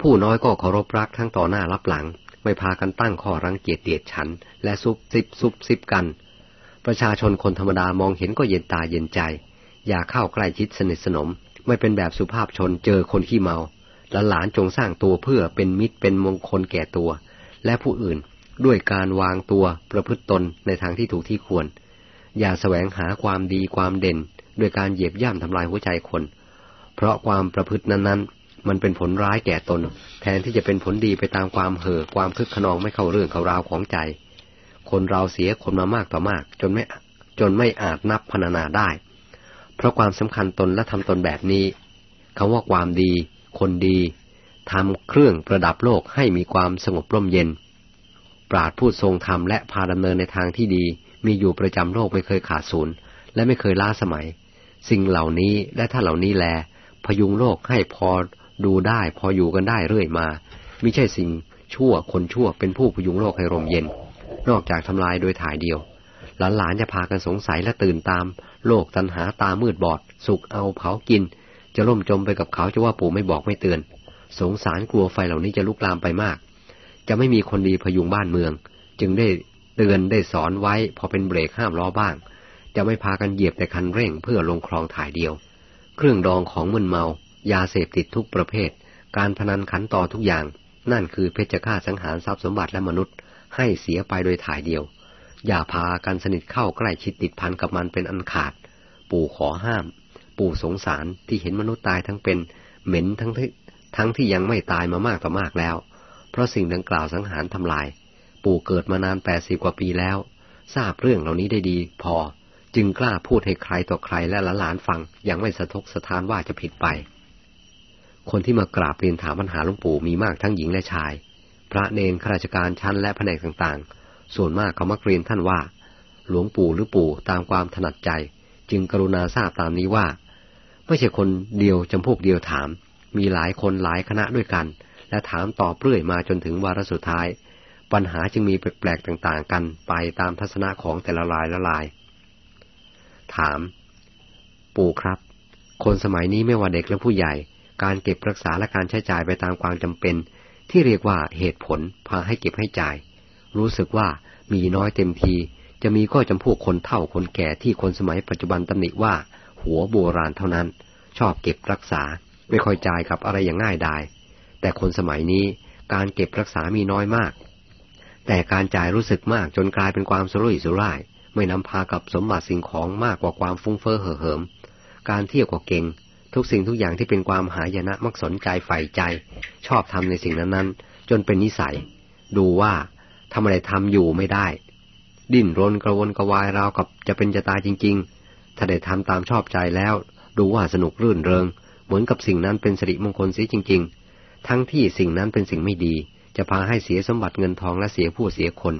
ผู้น้อยก็เคารพรักทั้งต่อหน้ารับหลัง ไม่พากันตั้งข้อรังเกียจเดียดฉัน และซุบซิบซุบซิบกัน ประชาชนคนธรรมดามองเห็นก็เย็นตาเย็นใจ อย่าเข้าใกล้ชิดสนิทสนม ไม่เป็นแบบสุภาพชนเจอคนขี้เมาและหลานจงสร้างตัวเพื่อเป็นมิตรเป็นมงคลแก่ตัว และผู้อื่นด้วยการวางตัวประพฤติตนในทางที่ถูกที่ควร อย่าแสวงหาความดีความเด่นด้วยการเหยียบย่ำทำลายหัวใจคน เพราะความประพฤตินั้นๆ มันเป็นผลร้ายแก่ตน แทนที่จะเป็นผลดีไปตามความเห่อความคึกขนองไม่เข้าเรื่องเข้าราวของใจ คนเราเสียคนมามากต่อมาก จนไม่จนไม่อาจนับพรรณนาได้ เพราะความสำคัญตนและทำตนแบบนี้คำว่าความดี คนดีทำเครื่องประดับโลกให้มีความสงบร่มเย็น ปราดพูดทรงธรรมและพาดำเนินในทางที่ดี มีอยู่ประจำโลกไม่เคยขาดศูนย์ และไม่เคยล้าสมัย สิ่งเหล่านี้และถ้าเหล่านี้แล พยุงโลกให้พอดูได้พออยู่กันได้เรื่อยมาไม่ใช่สิ่งชั่วคนชั่วเป็นผู้พยุงโลกให้ร่มเย็น นอกจากทำลายโดยถ่ายเดียวหลานๆจะพากันสงสัยและตื่นตาม โลกตันหาตามืดบอด สุกเอาเผากิน จะล่มจมไปกับเขาจะว่าปู่ไม่บอกไม่เตือน สงสารกลัวไฟเหล่านี้จะลุกลามไปมาก จะไม่มีคนดีพยุงบ้านเมือง จึงได้ เตือนได้สอนไว้พอเป็นเบรกห้ามล้อบ้าง จะไม่พากันเหยียบแต่คันเร่งเพื่อลงคลองถ่ายเดียว เครื่องดองของมึนเมา ยาเสพติดทุกประเภท การพนันขันต่อทุกอย่าง นั่นคือเพชฌฆาตสังหารทรัพย์สมบัติและมนุษย์ ให้เสียไปโดยถ่ายเดียว อย่าพากันสนิทเข้าใกล้ชิดติดพันกับมันเป็นอันขาด ปู่ขอห้าม ปู่สงสารที่เห็นมนุษย์ตายทั้งเป็น เหม็นทั้งที่ทั้งที่ยังไม่ตายมามากต่อมากแล้ว เพราะสิ่งดังกล่าวสังหารทำลาย ปู่เกิดมานานแปดสิบกว่าปีแล้ว ทราบเรื่องเหล่านี้ได้ดี พอ จึงกล้าพูดให้ใครต่อใครและหลานฟัง ยังไม่สะทกสะท้านว่าจะผิดไป คนที่มากราบเรียนถามปัญหาหลวงปู่มีมากทั้งหญิงและชาย พระเนรข้าราชการชั้นและแผนกต่างๆ ส่วนมากเขามักเรียนท่านว่า หลวงปู่หรือปู่ตามความถนัดใจ จึงกรุณาทราบตามนี้ว่า ไม่ใช่คนเดียวจำพวกเดียวถาม มีหลายคนหลายคณะด้วยกัน และถามตอบเรื่อยมาจนถึงวาระสุดท้าย ปัญหาจึงมีแปลกๆต่างๆ กันไปตามทัศนะของแต่ละรายละลาย ถาม ปู่ครับ คนสมัยนี้ไม่ว่าเด็กและผู้ใหญ่ การเก็บรักษาและการใช้จ่ายไปตามความจำเป็น ที่เรียกว่าเหตุผลพาให้เก็บให้จ่าย รู้สึกว่ามีน้อยเต็มที จะมีก็จำพวกคนเฒ่าคนแก่ที่คนสมัยปัจจุบันตำหนิว่า หัวโบราณเท่านั้น ชอบเก็บรักษาไม่ค่อยจ่ายกับอะไรอย่างง่ายดายแต่คนสมัยนี้การเก็บรักษามีน้อยมาก แต่การจ่ายรู้สึกมากจนกลายเป็นความสุรุ่ยสุร่าย ไม่นำพากับสมบัติสิ่งของมากกว่าความฟุ้งเฟ้อเห่อเหิม การเที่ยวก็เก่ง ทุกสิ่งทุกอย่างที่เป็นความหายนะมักสนใจใฝ่ใจ ชอบทำในสิ่งนั้นๆ จนเป็นนิสัย ดูว่าทำอะไรทำอยู่ไม่ได้ ดิ้นรนกระวนกระวายราวกับจะเป็นจะตายจริง ๆ ถ้าได้ทำตามชอบใจแล้ว ดูว่าสนุกรื่นเริง เหมือนกับสิ่งนั้นเป็นสิริมงคลเสียจริง ๆ ทั้งที่สิ่งนั้นเป็นสิ่งไม่ดี จะพาให้เสียสมบัติเงินทองและเสียผู้เสียคน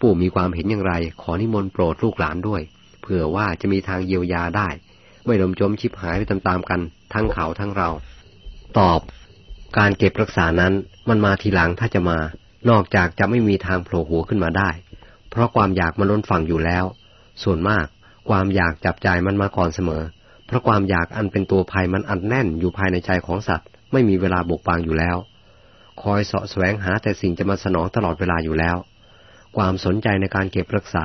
ปู่มีความเห็นอย่างไร ขอนิมนต์โปรดลูกหลานด้วย เผื่อว่าจะมีทางเยียวยาได้ ไม่ลมจมชิบหายไปตามๆกัน ทั้งเขาทั้งเรา ตอบ การเก็บรักษานั้นมันมาทีหลังถ้าจะมา นอกจากจะไม่มีทางโผล่หัวขึ้นมาได้ เพราะความอยากมันล้นฝั่งอยู่แล้ว ส่วนมากความอยากจับใจมันมาก่อนเสมอ เพราะความอยากอันเป็นตัวภัยมันอัดแน่นอยู่ภายในใจของสัตว์ ไม่มีเวลาบกบางอยู่แล้ว คอยเสาะแสวงหาแต่สิ่งจะมาสนองตลอดเวลาอยู่แล้ว ความสนใจในการเก็บรักษา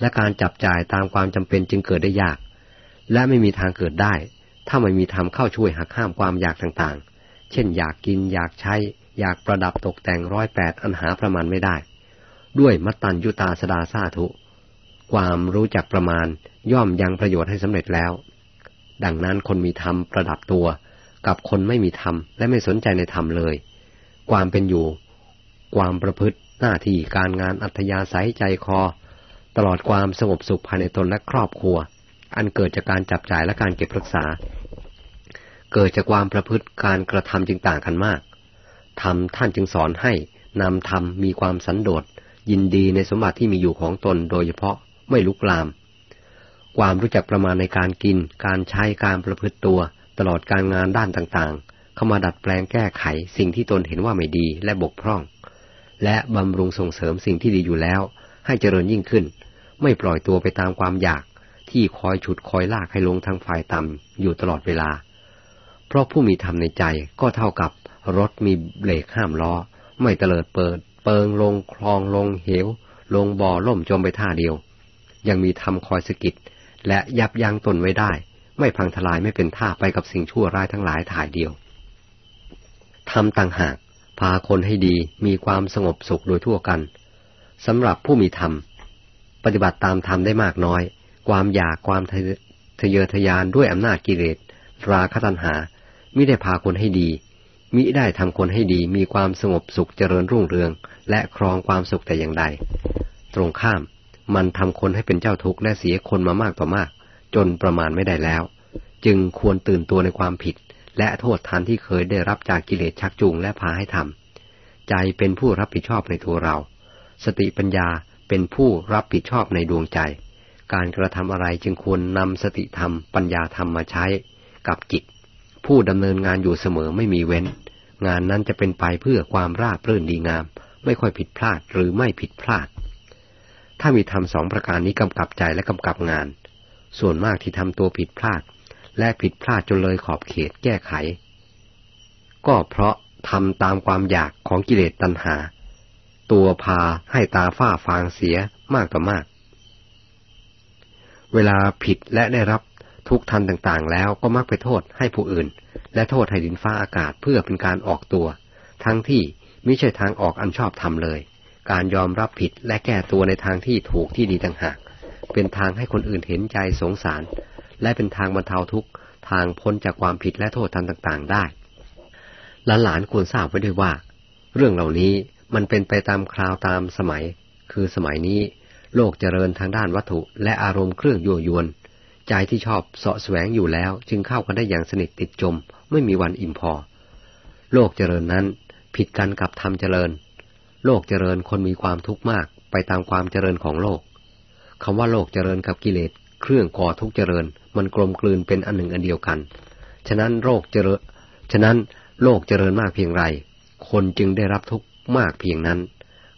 และการจับจ่ายตามความจำเป็นจึงเกิดได้ยาก และไม่มีทางเกิดได้ ถ้าไม่มีธรรมเข้าช่วยหักห้ามความอยากต่างๆ เช่น อยากกินอยากใช้ อยากประดับตกแต่งร้อยแปดอันหาประมาณไม่ได้ ด้วยมัตตัญยุตาสดาสาธุความรู้จักประมาณย่อมยังประโยชน์ให้สำเร็จแล้ว ดังนั้นคนมีธรรมประดับตัว กับคนไม่มีธรรมและไม่สนใจในธรรมเลย ความเป็นอยู่ ความประพฤติหน้าที่การงานอัธยาศัยใจคอ ตลอดความสงบสุขภายในตนและครอบครัว อันเกิดจากการจับจ่ายและการเก็บรักษา เกิดจากความประพฤติการกระทำจึงต่างกันมากธรรมท่านจึงสอนให้นำธรรมมีความสันโดษยินดีในสมบัติที่มีอยู่ของตนโดยเฉพาะไม่ลุกลาม ความรู้จักประมาณในการกิน การใช้การประพฤติตัว ตลอดการงานด้านต่างๆ เข้ามาดัดแปลงแก้ไขสิ่งที่ตนเห็นว่าไม่ดีและบกพร่อง และบำรุงส่งเสริมสิ่งที่ดีอยู่แล้ว ให้เจริญยิ่งขึ้น ไม่ปล่อยตัวไปตามความอยากที่คอยฉุดคอยลากให้ลงทางฝ่ายต่ำอยู่ตลอดเวลา เพราะผู้มีธรรมในใจก็เท่ากับรถมีเบรกห้ามล้อ ไม่เตลิดเปิด เปิงลงคลองลงเหว ลงบ่อล่มจมไปท่าเดียว ยังมีทำคอยสกิดและยับยั้งตนไว้ได้ ไม่พังทลายไม่เป็นท่าไปกับสิ่งชั่วร้ายทั้งหลายถ่ายเดียว ทำต่างหาก พาคนให้ดีมีความสงบสุขโดยทั่วกันสำหรับผู้มีธรรม ปฏิบัติตามธรรมได้มากน้อย ความอยากความทะเยอทะยานด้วยอำนาจกิเลสราคะตัณหามิได้พาคนให้ดีมิได้ทำคนให้ดีมีความสงบสุขเจริญรุ่งเรือง และครองความสุขแต่อย่างใด ตรงข้าม มันทำคนให้เป็นเจ้าทุกข์และเสียคนมามากต่อมาก จนประมาณไม่ได้แล้ว จึงควรตื่นตัวในความผิด และโทษทานที่เคยได้รับจากกิเลสชักจูงและพาให้ทำใจเป็นผู้รับผิดชอบในตัวเรา สติปัญญาเป็นผู้รับผิดชอบในดวงใจ การกระทำอะไรจึงควรนำสติธรรมปัญญาธรรมมาใช้กับจิต ผู้ดำเนินงานอยู่เสมอไม่มีเว้น งานนั้นจะเป็นไปเพื่อความราบรื่นดีงาม ไม่ค่อยผิดพลาดหรือไม่ผิดพลาด ถ้ามีทำสองประการนี้กำกับใจและกำกับงาน ส่วนมากที่ทำตัวผิดพลาด และผิดพลาดจนเลยขอบเขตแก้ไข ก็เพราะทำตามความอยากของกิเลสตัณหา ตัวพาให้ตาฝ้าฟางเสียมากต่อมาก เวลาผิดและได้รับทุกทันต่างๆ แล้วก็มักไปโทษให้ผู้อื่น และโทษให้ดินฟ้าอากาศเพื่อเป็นการออกตัว ทั้งที่ไม่ใช่ทางออกอันชอบทำเลย การยอมรับผิดและแก้ตัวในทางที่ถูกที่ดีต่างหาก เป็นทางให้คนอื่นเห็นใจสงสาร และเป็นทางบรรเทาทุกทางพ้นจากความผิดและโทษทันต่างๆ ได้หลานๆควรทราบไว้ด้วยว่า เรื่องเหล่านี้มันเป็นไปตามคราวตามสมัย คือสมัยนี้ โลกเจริญทางด้านวัตถุและอารมณ์เครื่องยั่วยวน ใจที่ชอบเสาะแสวงอยู่แล้ว จึงเข้ากันได้อย่างสนิทติดจม ไม่มีวันอิ่มพอ โลกเจริญนั้นผิดกันกับธรรมเจริญ โลกเจริญคนมีความทุกข์มากไปตามความเจริญของโลกคำว่าโลกเจริญกับกิเลสเครื่องก่อทุกข์เจริญ มันกลมกลืนเป็นอันหนึ่งอันเดียวกัน ฉะนั้นโลกเจริญ ฉะนั้นโลกเจริญมากเพียงไร คนจึงได้รับทุกข์มากเพียงนั้น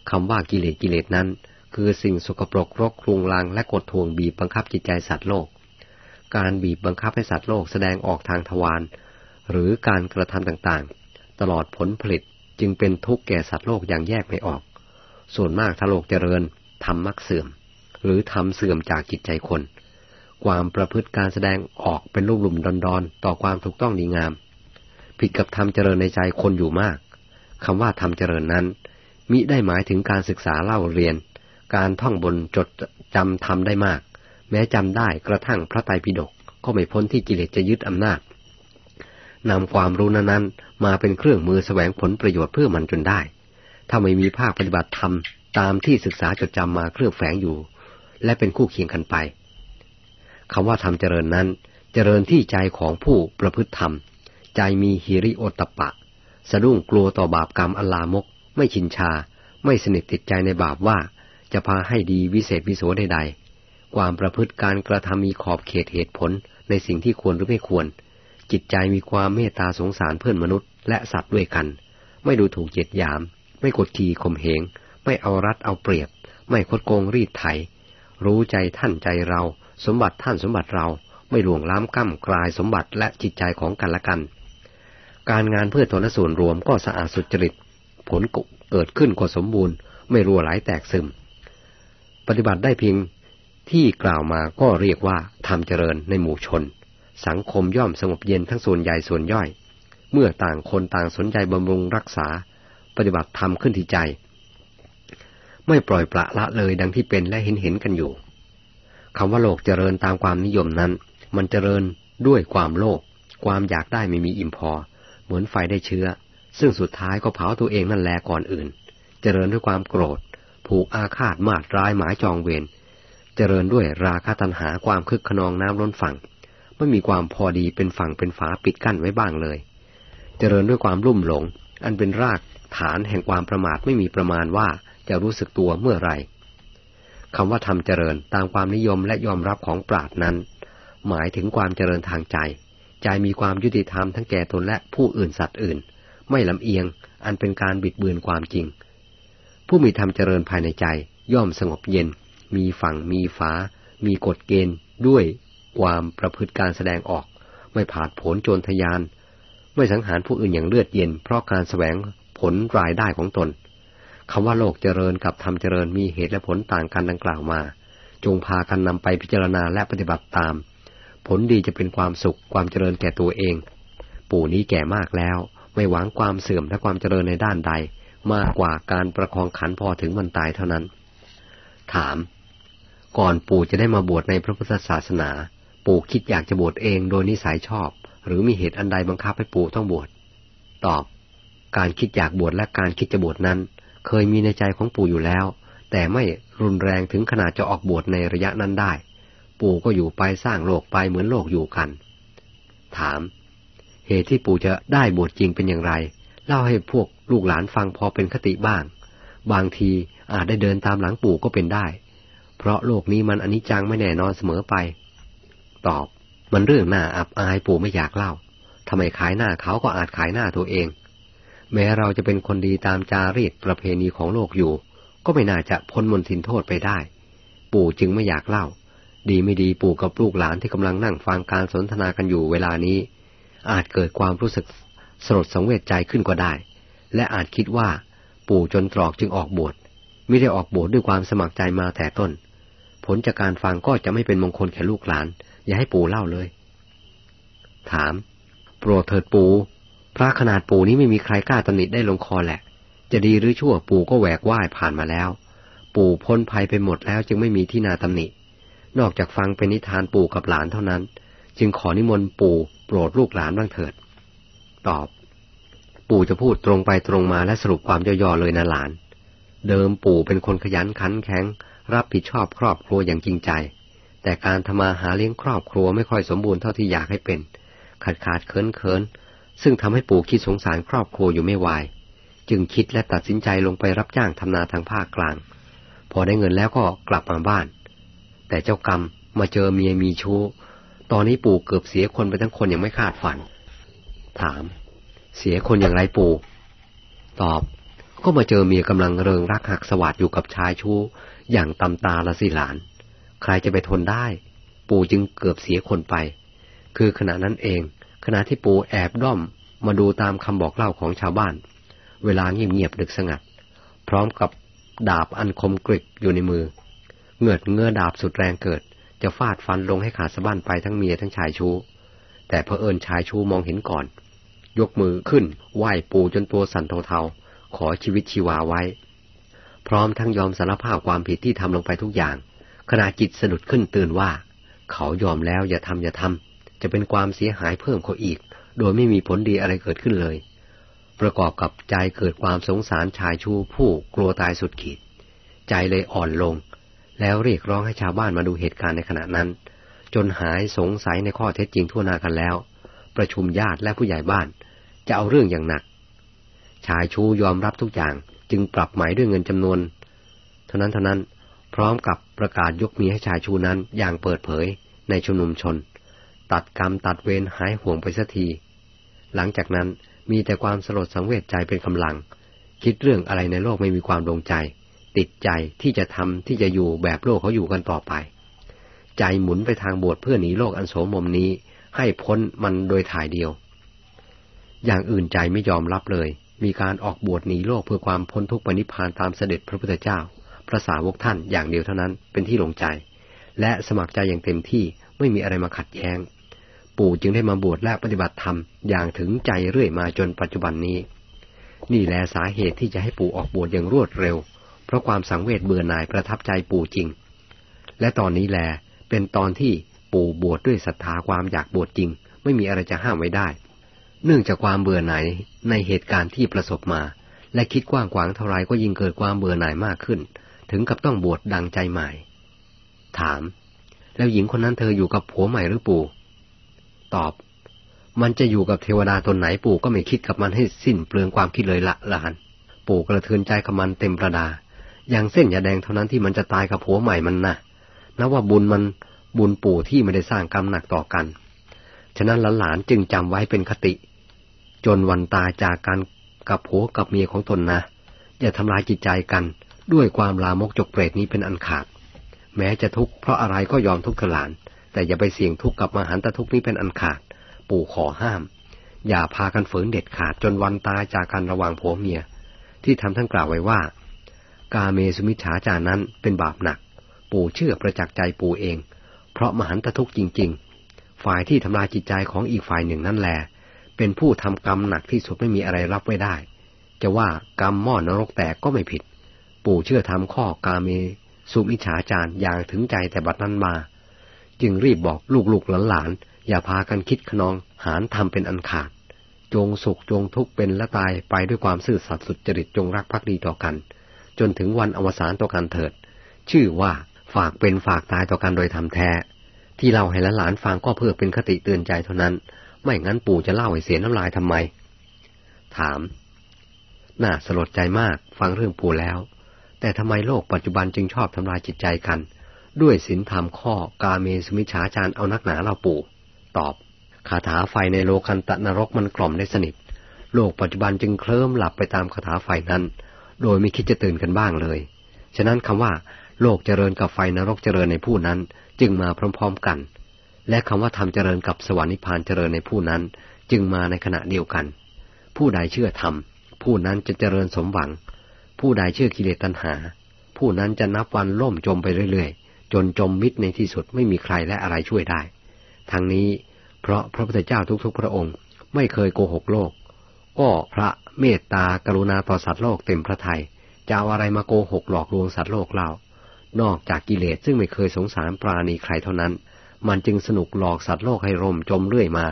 คำว่ากิเลสกิเลสนั้น คือสิ่งสกปรกรกครุงรังและกดทวงบีบบังคับจิตใจสัตว์โลก การบีบบังคับให้สัตว์โลกแสดงออกทางทวารหรือการกระทำต่างๆ ตลอดผลผลิตจึงเป็นทุกข์แก่สัตว์โลกอย่างแยกไม่ออก ส่วนมากถ้าโลกเจริญทำมักเสื่อม หรือทำเสื่อมจากจิตใจคน ความประพฤติการแสดงออกเป็นรูปหลุมดอนๆ ต่อความถูกต้องดีงาม ผิดกับทำเจริญในใจคนอยู่มาก คำว่าทำเจริญนั้น มิได้หมายถึงการศึกษาเล่าเรียน การท่องบนจดจำทำได้มาก แม้จำได้กระทั่งพระไตรปิฎกก็ไม่พ้นที่กิเลสจะยึดอำนาจนำความรู้นั้นมาเป็นเครื่องมือแสวงผลประโยชน์เพื่อมันจนได้ ถ้าไม่มีภาคปฏิบัติธรรมตามที่ศึกษาจดจำมาเครืองแฝงอยู่ และเป็นคู่เคียงกันไป คำว่าธรรมเจริญนั้น เจริญที่ใจของผู้ประพฤติธรรม ใจมีฮิริโอตปะ สะดุ้งกลัวต่อบาปกรรมอลามก ไม่ชินชา ไม่สนิทติดใจในบาปว่า จะพาให้ดีวิเศษวิโสใดๆ ความประพฤติการกระทำมีขอบเขตเหตุผลในสิ่งที่ควรหรือไม่ควร จิตใจมีความเมตตาสงสารเพื่อนมนุษย์ และสัตว์ด้วยกัน ไม่ดูถูกเจ็ดยาม ไม่กดขี่ข่มเหง ไม่เอารัดเอาเปรียบ ไม่คดโกงรีดไถ รู้ใจท่านใจเรา สมบัติท่านสมบัติเราไม่หลวงล้ำก้ำกลายสมบัติและจิตใจของกันและกัน การงานเพื่อทนส่วนรวมก็สะอาดสุจริต ผลเกิดขึ้นก็สมบูรณ์ ไม่รั่วไหลแตกซึม ปฏิบัติได้เพียงที่กล่าวมาก็เรียกว่าทำเจริญในหมู่ชน สังคมย่อมสงบเย็นทั้งส่วนใหญ่ส่วนย่อย เมื่อต่างคนต่างสนใจบำรุงรักษา ปฏิบัติธรรมขึ้นที่ใจ ไม่ปล่อยปละละเลยดังที่เป็นและเห็นเห็นกันอยู่ คำว่าโลกเจริญตามความนิยมนั้น มันเจริญด้วยความโลภความอยากได้ไม่มีอิ่มพอ เหมือนไฟได้เชื้อ ซึ่งสุดท้ายก็เผาตัวเองนั่นแหละก่อนอื่น เจริญด้วยความโกรธ ผูกอาฆาตมาดร้ายหมายจองเวรเจริญด้วยราคะตัณหาความคึกขนองน้ำล้นฝั่งไม่มีความพอดีเป็นฝั่งเป็นฝาปิดกั้นไว้บ้างเลย เจริญด้วยความรุ่มหลง อันเป็นรากฐานแห่งความประมาทไม่มีประมาณว่าจะรู้สึกตัวเมื่อไร คำว่าทำเจริญตามความนิยมและยอมรับของปราดนั้น หมายถึงความเจริญทางใจ ใจมีความยุติธรรมทั้งแก่ตนและผู้อื่นสัตว์อื่น ไม่ลำเอียง อันเป็นการบิดเบือนความจริง ผู้มีธรรมเจริญภายในใจ ย่อมสงบเย็น มีฝั่งมีฝา มีกฎเกณฑ์ ด้วยความประพฤติการแสดงออก ไม่ผาดผลโจรทยาน ไม่สังหารผู้อื่นอย่างเลือดเย็น เพราะการแสวงผลรายได้ของตน คำว่าโลกเจริญกับธรรมเจริญมีเหตุและผลต่างกันดังกล่าวมา จงพากันนำไปพิจารณาและปฏิบัติตาม ผลดีจะเป็นความสุขความเจริญแก่ตัวเอง ปู่นี้แก่มากแล้ว ไม่หวังความเสื่อมและความเจริญในด้านใด มากกว่าการประคองขันพอถึงวันตายเท่านั้น ถาม ก่อนปู่จะได้มาบวชในพระพุทธศาสนา ปู่คิดอยากจะบวชเองโดยนิสัยชอบ หรือมีเหตุอันใดบังคับให้ปู่ต้องบวชตอบ การคิดอยากบวชและการคิดจะบวชนั้น เคยมีในใจของปู่อยู่แล้ว แต่ไม่รุนแรงถึงขนาดจะออกบวชในระยะนั้นได้ ปู่ก็อยู่ไปสร้างโลกไปเหมือนโลกอยู่กัน ถาม เหตุที่ปู่จะได้บวชจริงเป็นอย่างไร เล่าให้พวกลูกหลานฟังพอเป็นคติบ้าง บางทีอาจได้เดินตามหลังปู่ก็เป็นได้ เพราะโลกนี้มันอนิจจังไม่แน่นอนเสมอไป ตอบ มันเรื่องหน้าอับอายปู่ไม่อยากเล่าทำไมขายหน้าเขาก็อาจขายหน้าตัวเอง แม้เราจะเป็นคนดีตามจารีตประเพณีของโลกอยู่ ก็ไม่น่าจะพ้นมนทินโทษไปได้ ปู่จึงไม่อยากเล่า ดีไม่ดีปู่กับลูกหลานที่กำลังนั่งฟังการสนทนากันอยู่เวลานี้ อาจเกิดความรู้สึกสลดสังเวชใจขึ้นก็ได้ และอาจคิดว่า ปู่จนตรอกจึงออกบวชไม่ได้ออกบวชดด้วยความสมัครใจมาแต่ต้น ผลจากการฟังก็จะไม่เป็นมงคลแก่ลูกหลาน อย่าให้ปู่เล่าเลย ถาม โปรดเถิดปู่ พระขนาดปู่นี้ไม่มีใครกล้าตำหนิได้ลงคอแหละ จะดีหรือชั่วปู่ก็แหวกว่ายผ่านมาแล้ว ปู่พ้นภัยไปหมดแล้วจึงไม่มีที่นาตำหนิ นอกจากฟังเป็นนิทานปู่กับหลานเท่านั้น จึงขอนิมนต์ปู่โปรดลูกหลานบ้างเถิด ตอบ ปู่จะพูดตรงไปตรงมาและสรุปความย่อๆเลยนะหลาน เดิมปู่เป็นคนขยันขันแข็ง รับผิดชอบครอบครัวอย่างจริงใจ แต่การทำมาหาเลี้ยงครอบครัวไม่ค่อยสมบูรณ์เท่าที่อยากให้เป็น ขาดขาดเคินเคิน ซึ่งทำให้ปู่คิดสงสารครอบครัวอยู่ไม่ไหวจึงคิดและตัดสินใจลงไปรับจ้างทำนาทางภาคกลาง พอได้เงินแล้วก็กลับมาบ้าน แต่เจ้ากรรมมาเจอเมียมีชู้ ตอนนี้ปู่เกือบเสียคนไปทั้งคนยังไม่คาดฝัน ถาม เสียคนอย่างไรปู่ ตอบ ก็มาเจอเมียกำลังเริงรักหักสวัสดอยู่กับชายชู้ อย่างตำตาละสิหลาน ใครจะไปทนได้ ปู่จึงเกือบเสียคนไป คือขณะนั้นเอง ขณะที่ปู่แอบด้อมมาดูตามคำบอกเล่าของชาวบ้าน เวลาเงียบๆดึกสงัด พร้อมกับดาบอันคมกริบอยู่ในมือ เงือดเงื้อดาบสุดแรงเกิด จะฟาดฟันลงให้ขาดสะบั้นไปทั้งเมียทั้งชายชู้ แต่เพอเอิญชายชู้มองเห็นก่อน ยกมือขึ้น ไหว้ปู่จนตัวสั่นเทาๆขอชีวิตชีวาไว้ พร้อมทั้งยอมสารภาพความผิดที่ทำลงไปทุกอย่าง ขณะจิตสะดุดขึ้นตื่นว่า เขายอมแล้วอย่าทำอย่าทำ จะเป็นความเสียหายเพิ่มเขาอีก โดยไม่มีผลดีอะไรเกิดขึ้นเลย ประกอบกับใจเกิดความสงสารชายชูผู้กลัวตายสุดขีด ใจเลยอ่อนลง แล้วเรียกร้องให้ชาวบ้านมาดูเหตุการณ์ในขณะนั้น จนหายสงสัยในข้อเท็จจริงทั่วหน้ากันแล้ว ประชุมญาติและผู้ใหญ่บ้าน จะเอาเรื่องอย่างหนัก ชายชูยอมรับทุกอย่างจึงปรับหมายด้วยเงินจำนวน เท่านั้นเท่านั้นพร้อมกับประกาศยกมีให้ชายชูนั้นอย่างเปิดเผยในชุมนุมชน ตัดกรรมตัดเวรหายห่วงไปสักที หลังจากนั้นมีแต่ความสลดสังเวชใจเป็นกำลัง คิดเรื่องอะไรในโลกไม่มีความลงใจ ติดใจที่จะทำที่จะอยู่แบบโลกเขาอยู่กันต่อไป ใจหมุนไปทางบวชเพื่อหนีโลกอันโสมมนี้ ให้พ้นมันโดยถ่ายเดียว อย่างอื่นใจไม่ยอมรับเลย มีการออกบวชหนีโลกเพื่อความพ้นทุกข์ปณิพานตามเสด็จพระพุทธเจ้าพระสาวกท่านอย่างเดียวเท่านั้นเป็นที่ลงใจ และสมัครใจอย่างเต็มที่ ไม่มีอะไรมาขัดแย้ง ปู่จึงได้มาบวชและปฏิบัติธรรมอย่างถึงใจเรื่อยมาจนปัจจุบันนี้ นี่แหละสาเหตุที่จะให้ปู่ออกบวชอย่างรวดเร็ว เพราะความสังเวชเบื่อหน่ายประทับใจปู่จริง และตอนนี้แหลเป็นตอนที่ปู่บวชดด้วยศรัทธาความอยากบวชจริง ไม่มีอะไรจะห้ามไว้ได้ เนื่องจากความเบื่อหน่ายในเหตุการณ์ที่ประสบมา และคิดกว้างขวางเท่าไรก็ยิ่งเกิดความเบื่อหน่ายมากขึ้น ถึงกับต้องบวชดังใจใหมายถาม แล้วหญิงคนนั้นเธออยู่กับผัวใหม่หรือปู่ ตอบ มันจะอยู่กับเทวดาตนไหนปู่ก็ไม่คิดกับมันให้สิ้นเปลืองความคิดเลยละหลาน ปู่กระเทือนใจกับมันเต็มประดา อย่างเส้นยาแดงเท่านั้นที่มันจะตายกับผัวใหม่มันนะนับว่าบุญมันบุญปู่ที่ไม่ได้สร้างกรรมหนักต่อกัน ฉะนั้นหลานๆจึงจำไว้เป็นคติ จนวันตายจากกันกับผัวกับเมียของตนนะ อย่าทำลายจิตใจกันด้วยความลามกจกเปรตนี้เป็นอันขาด แม้จะทุกข์เพราะอะไรก็ยอมทุกข์หลาน แต่อย่าไปเสี่ยงทุกข์กับมหันตทุกข์นี้เป็นอันขาด ปู่ขอห้าม อย่าพากันฝืนเด็ดขาดจนวันตายจากกันระว่างผัวเมีย ที่ทำท่านกล่าวไว้ว่า กาเมสุมิจฉาจานั้นเป็นบาปหนัก ปู่เชื่อประจักษ์ใจปู่เอง เพราะมหันตทุกข์จริง ๆ ฝ่ายที่ทำลายจิตใจของอีกฝ่ายหนึ่งนั่นแหละเป็นผู้ทำกรรมหนักที่สุดไม่มีอะไรรับไว้ได้ จะว่ากรรมหม่อนรกแตกก็ไม่ผิด ปู่เชื่อทำข้อกาเม สุมิฉาจารอย่างถึงใจแต่บัดนั้นมา จึงรีบบอกลูกๆหลานๆอย่าพากันคิดขนองหารทำเป็นอันขาด จงสุขจงทุกข์เป็นและตายไปด้วยความซื่อสัตย์สุจริตจงรักภักดีต่อกัน จนถึงวันอวสานต่อกันเถิด ชื่อว่าฝากเป็นฝากตายต่อกันโดยทำแท้ ที่เราให้หลานฟังก็เพื่อเป็นคติเตือนใจเท่านั้น ไม่งั้นปู่จะเล่าให้เสียน้ำลายทำไม ถาม น่าสลดใจมากฟังเรื่องปู่แล้ว แต่ทำไมโลกปัจจุบันจึงชอบทำลายจิตใจกัน ด้วยศีลธรรมข้อกาเมสมิชาจารเอานักหนาเราปู่ ตอบคาถาไฟในโลคันตะนรกมันกล่อมได้สนิท โลกปัจจุบันจึงเคลิ้มหลับไปตามคาถาไฟนั้น โดยไม่คิดจะตื่นกันบ้างเลย ฉะนั้นคำว่า โลกเจริญกับไฟนรกเจริญในผู้นั้นจึงมาพร้อมๆกัน และคำว่าธรรมเจริญกับสวรรค์นิพพานเจริญในผู้นั้น จึงมาในขณะเดียวกัน ผู้ใดเชื่อธรรมผู้นั้นจะเจริญสมหวัง ผู้ใดเชื่อกิเลสตัณหา ผู้นั้นจะนับวันล่มจมไปเรื่อยๆ จนจมมิดในที่สุดไม่มีใครและอะไรช่วยได้ ทั้งนี้เพราะพระพุทธเจ้าทุกๆ พระองค์ไม่เคยโกหกโลก ก็พระเมตตากรุณาต่อสัตว์โลกเต็มพระทยัยจะเอาอะไรมาโกหกหลอกลวงสัตว์โลกเล่านอกจากกิเลสซึ่งไม่เคยสงสารปราณีใครเท่านั้น มันจึงสนุกหลอกสัตว์โลกให้ร่มจมเรื่อยมา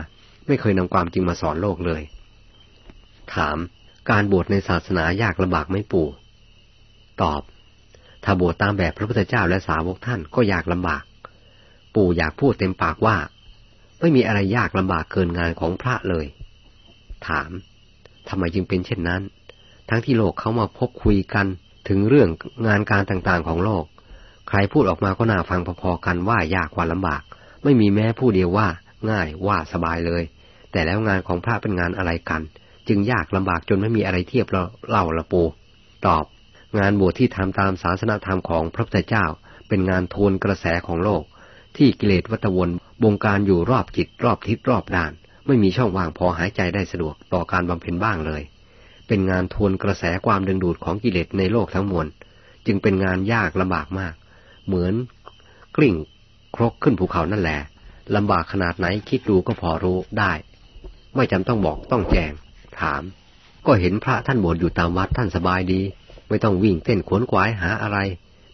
ไม่เคยนำความจริงมาสอนโลกเลย ถาม การบวชในศาสนายากลำบากไหมปู่ ตอบ ถ้าบวชตามแบบพระพุทธเจ้าและสาวกท่านก็ยากลำบาก ปู่อยากพูดเต็มปากว่า ไม่มีอะไรยากลำบากเกินงานของพระเลย ถามทำไมจึงเป็นเช่นนั้น ทั้งที่โลกเขามาพบคุยกันถึงเรื่องงานการต่างๆของโลก ใครพูดออกมาก็น่าฟังพอๆกันว่ายากกว่าลำบาก ไม่มีแม้ผู้เดียวว่า ง่ายว่าสบายเลย แต่แล้วงานของพระเป็นงานอะไรกัน จึงยากลำบากจนไม่มีอะไรเทียบเราเล่าละปู ตอบ งานบวชที่ทำตามศาสนาธรรมของพระพุทธเจ้า เป็นงานทวนกระแสของโลก ที่กิเลสวัตวนบงการอยู่รอบจิตรอบทิศรอบด้าน ไม่มีช่องว่างพอหายใจได้สะดวกต่อการบำเพ็ญบ้างเลย เป็นงานทวนกระแสความดึงดูดของกิเลสในโลกทั้งมวลจึงเป็นงานยากลำบากมาก เหมือนกลิ้งครกขึ้นภูเขานั่นแหละลำบากขนาดไหนคิดดูก็พอรู้ได้ ไม่จำต้องบอกต้องแจง ถาม ก็เห็นพระท่านบวชอยู่ตามวัดท่านสบายดี ไม่ต้องวิ่งเต้นขวนขวายหาอะไร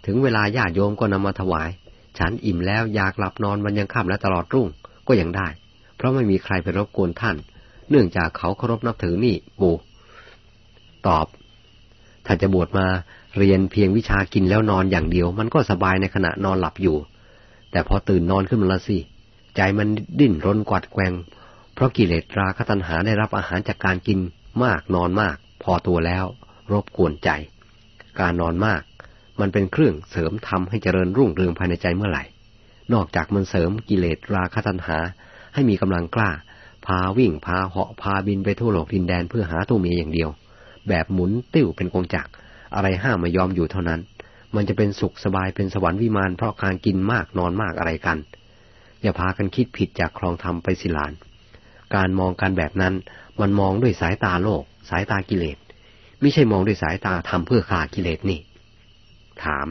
ถึงเวลาญาติโยมก็นำมาถวาย ฉันอิ่มแล้วอยากหลับนอนมันยังค่ำและตลอดรุ่งก็ยังได้ เพราะไม่มีใครไปรบกวนท่าน เนื่องจากเขาเคารพนับถือนี่ปูตอบ ถ้าจะบวชมาเรียนเพียงวิชากินแล้วนอนอย่างเดียว มันก็สบายในขณะนอนหลับอยู่ แต่พอตื่นนอนขึ้นมาละสิ ใจมันดิ้นรนกวัดแกงเพราะกิเลสราคตัณหาได้รับอาหารจากการกินมากนอนมาก พอตัวแล้ว รบกวนใจ การนอนมาก มันเป็นเครื่องเสริมทำให้เจริญรุ่งเรืองภายในใจเมื่อไหร่ นอกจากมันเสริมกิเลสราคตัณหา ให้มีกำลังกล้า พาวิ่งพาเหาะพาบินไปทั่วโลกดินแดนเพื่อหาตัวเมียอย่างเดียว แบบหมุนติ้วเป็นกงจักร อะไรห้ามไม่ยอมอยู่เท่านั้น มันจะเป็นสุขสบายเป็นสวรรค์วิมานเพราะการกินมากนอนมากอะไรกัน อย่าพากันคิดผิดจากคลองธรรมไปสิลาน การมองกันแบบนั้นมันมองด้วยสายตาโลก สายตากิเลส ไม่ใช่มองด้วยสายตาทำเพื่อขากิเลสนี่ ถาม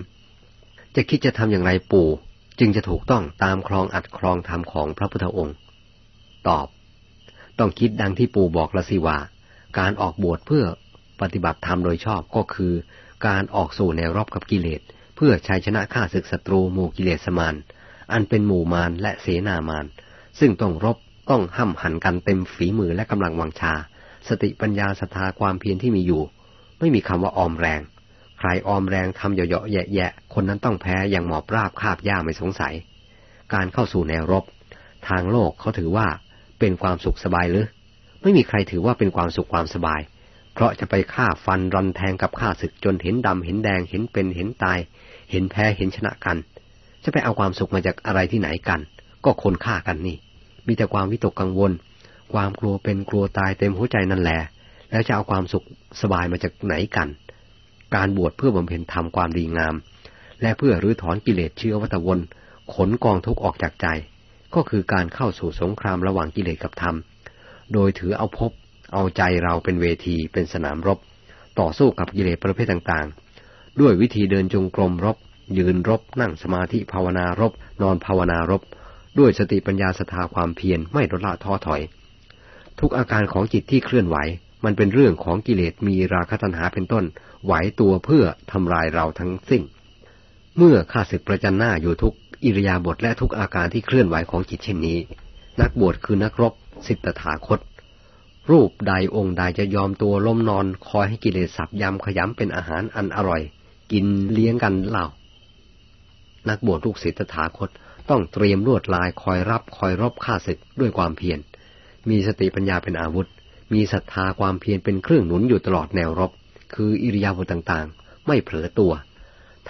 จะคิดจะทำอย่างไรปู่ จึงจะถูกต้องตามคลองอัดคลองธรรมของพระพุทธองค์ ตอบ ต้องคิดดังที่ปู่บอกละสิว่า การออกบวชเพื่อปฏิบัติธรรมโดยชอบก็คือ การออกสู่แนวรบกับกิเลส เพื่อชัยชนะข้าศึกศัตรูหมู่กิเลสมานอันเป็นหมู่มารและเสนามานซึ่งต้องรบต้องห้ำหันกันเต็มฝีมือและกำลังวังชา สติปัญญาศรัทธาความเพียรที่มีอยู่ ไม่มีคำว่าออมแรง ใครออมแรงทำเหยาะแยะๆคนนั้นต้องแพ้อย่างหมอบราบคาบย่าไม่สงสัย การเข้าสู่แนวรบ ทางโลกเขาถือว่าเป็นความสุขสบายหรือ ไม่มีใครถือว่าเป็นความสุขความสบาย เพราะจะไปฆ่าฟันรันแทงกับฆ่าศึกจนเห็นดำเห็นแดงเห็นเป็นเห็นตาย เห็นแพ้เห็นชนะกัน จะไปเอาความสุขมาจากอะไรที่ไหนกัน ก็คนฆ่ากันนี่ มีแต่ความวิตกกังวล ความกลัวเป็นกลัวตายเต็มหัวใจนั่นแหละ แล้วจะเอาความสุขสบายมาจากไหนกัน การบวชเพื่อบำเพ็ญธรรมความดีงาม และเพื่อรื้อถอนกิเลสเชื้อวัตวน ขนกองทุกออกจากใจ ก็คือการเข้าสู่สงครามระหว่างกิเลสกับธรรม โดยถือเอาพบ เอาใจเราเป็นเวทีเป็นสนามรบ ต่อสู้กับกิเลสประเภทต่างๆ ด้วยวิธีเดินจงกรมรบ ยืนรบ นั่งสมาธิภาวนารบ นอนภาวนารบ ด้วยสติปัญญาสถาความเพียรไม่ลดละท้อถอย ทุกอาการของจิตที่เคลื่อนไหว มันเป็นเรื่องของกิเลสมีราคะตัณหาเป็นต้น ไหวตัวเพื่อทำลายเราทั้งสิ้น เมื่อข้าศึกประจันหน้าอยู่ทุกอิริยาบถและทุกอาการที่เคลื่อนไหวของจิตเช่นนี้ นักบวชคือนักรบสิทธถาคต รูปใดองค์ใดจะยอมตัวล้มนอน คอยให้กิเลสสับยำขยำเป็นอาหารอันอร่อย กินเลี้ยงกันเล่า นักบวชลูกศิษย์ถาคตต้องเตรียมลวดลายคอยรับคอยรบฆ่าศึกด้วยความเพียรมีสติปัญญาเป็นอาวุธ มีศรัทธาความเพียรเป็นเครื่องหนุนอยู่ตลอดแนวรบ คืออิริยาบถต่างๆ ไม่เผลอตัว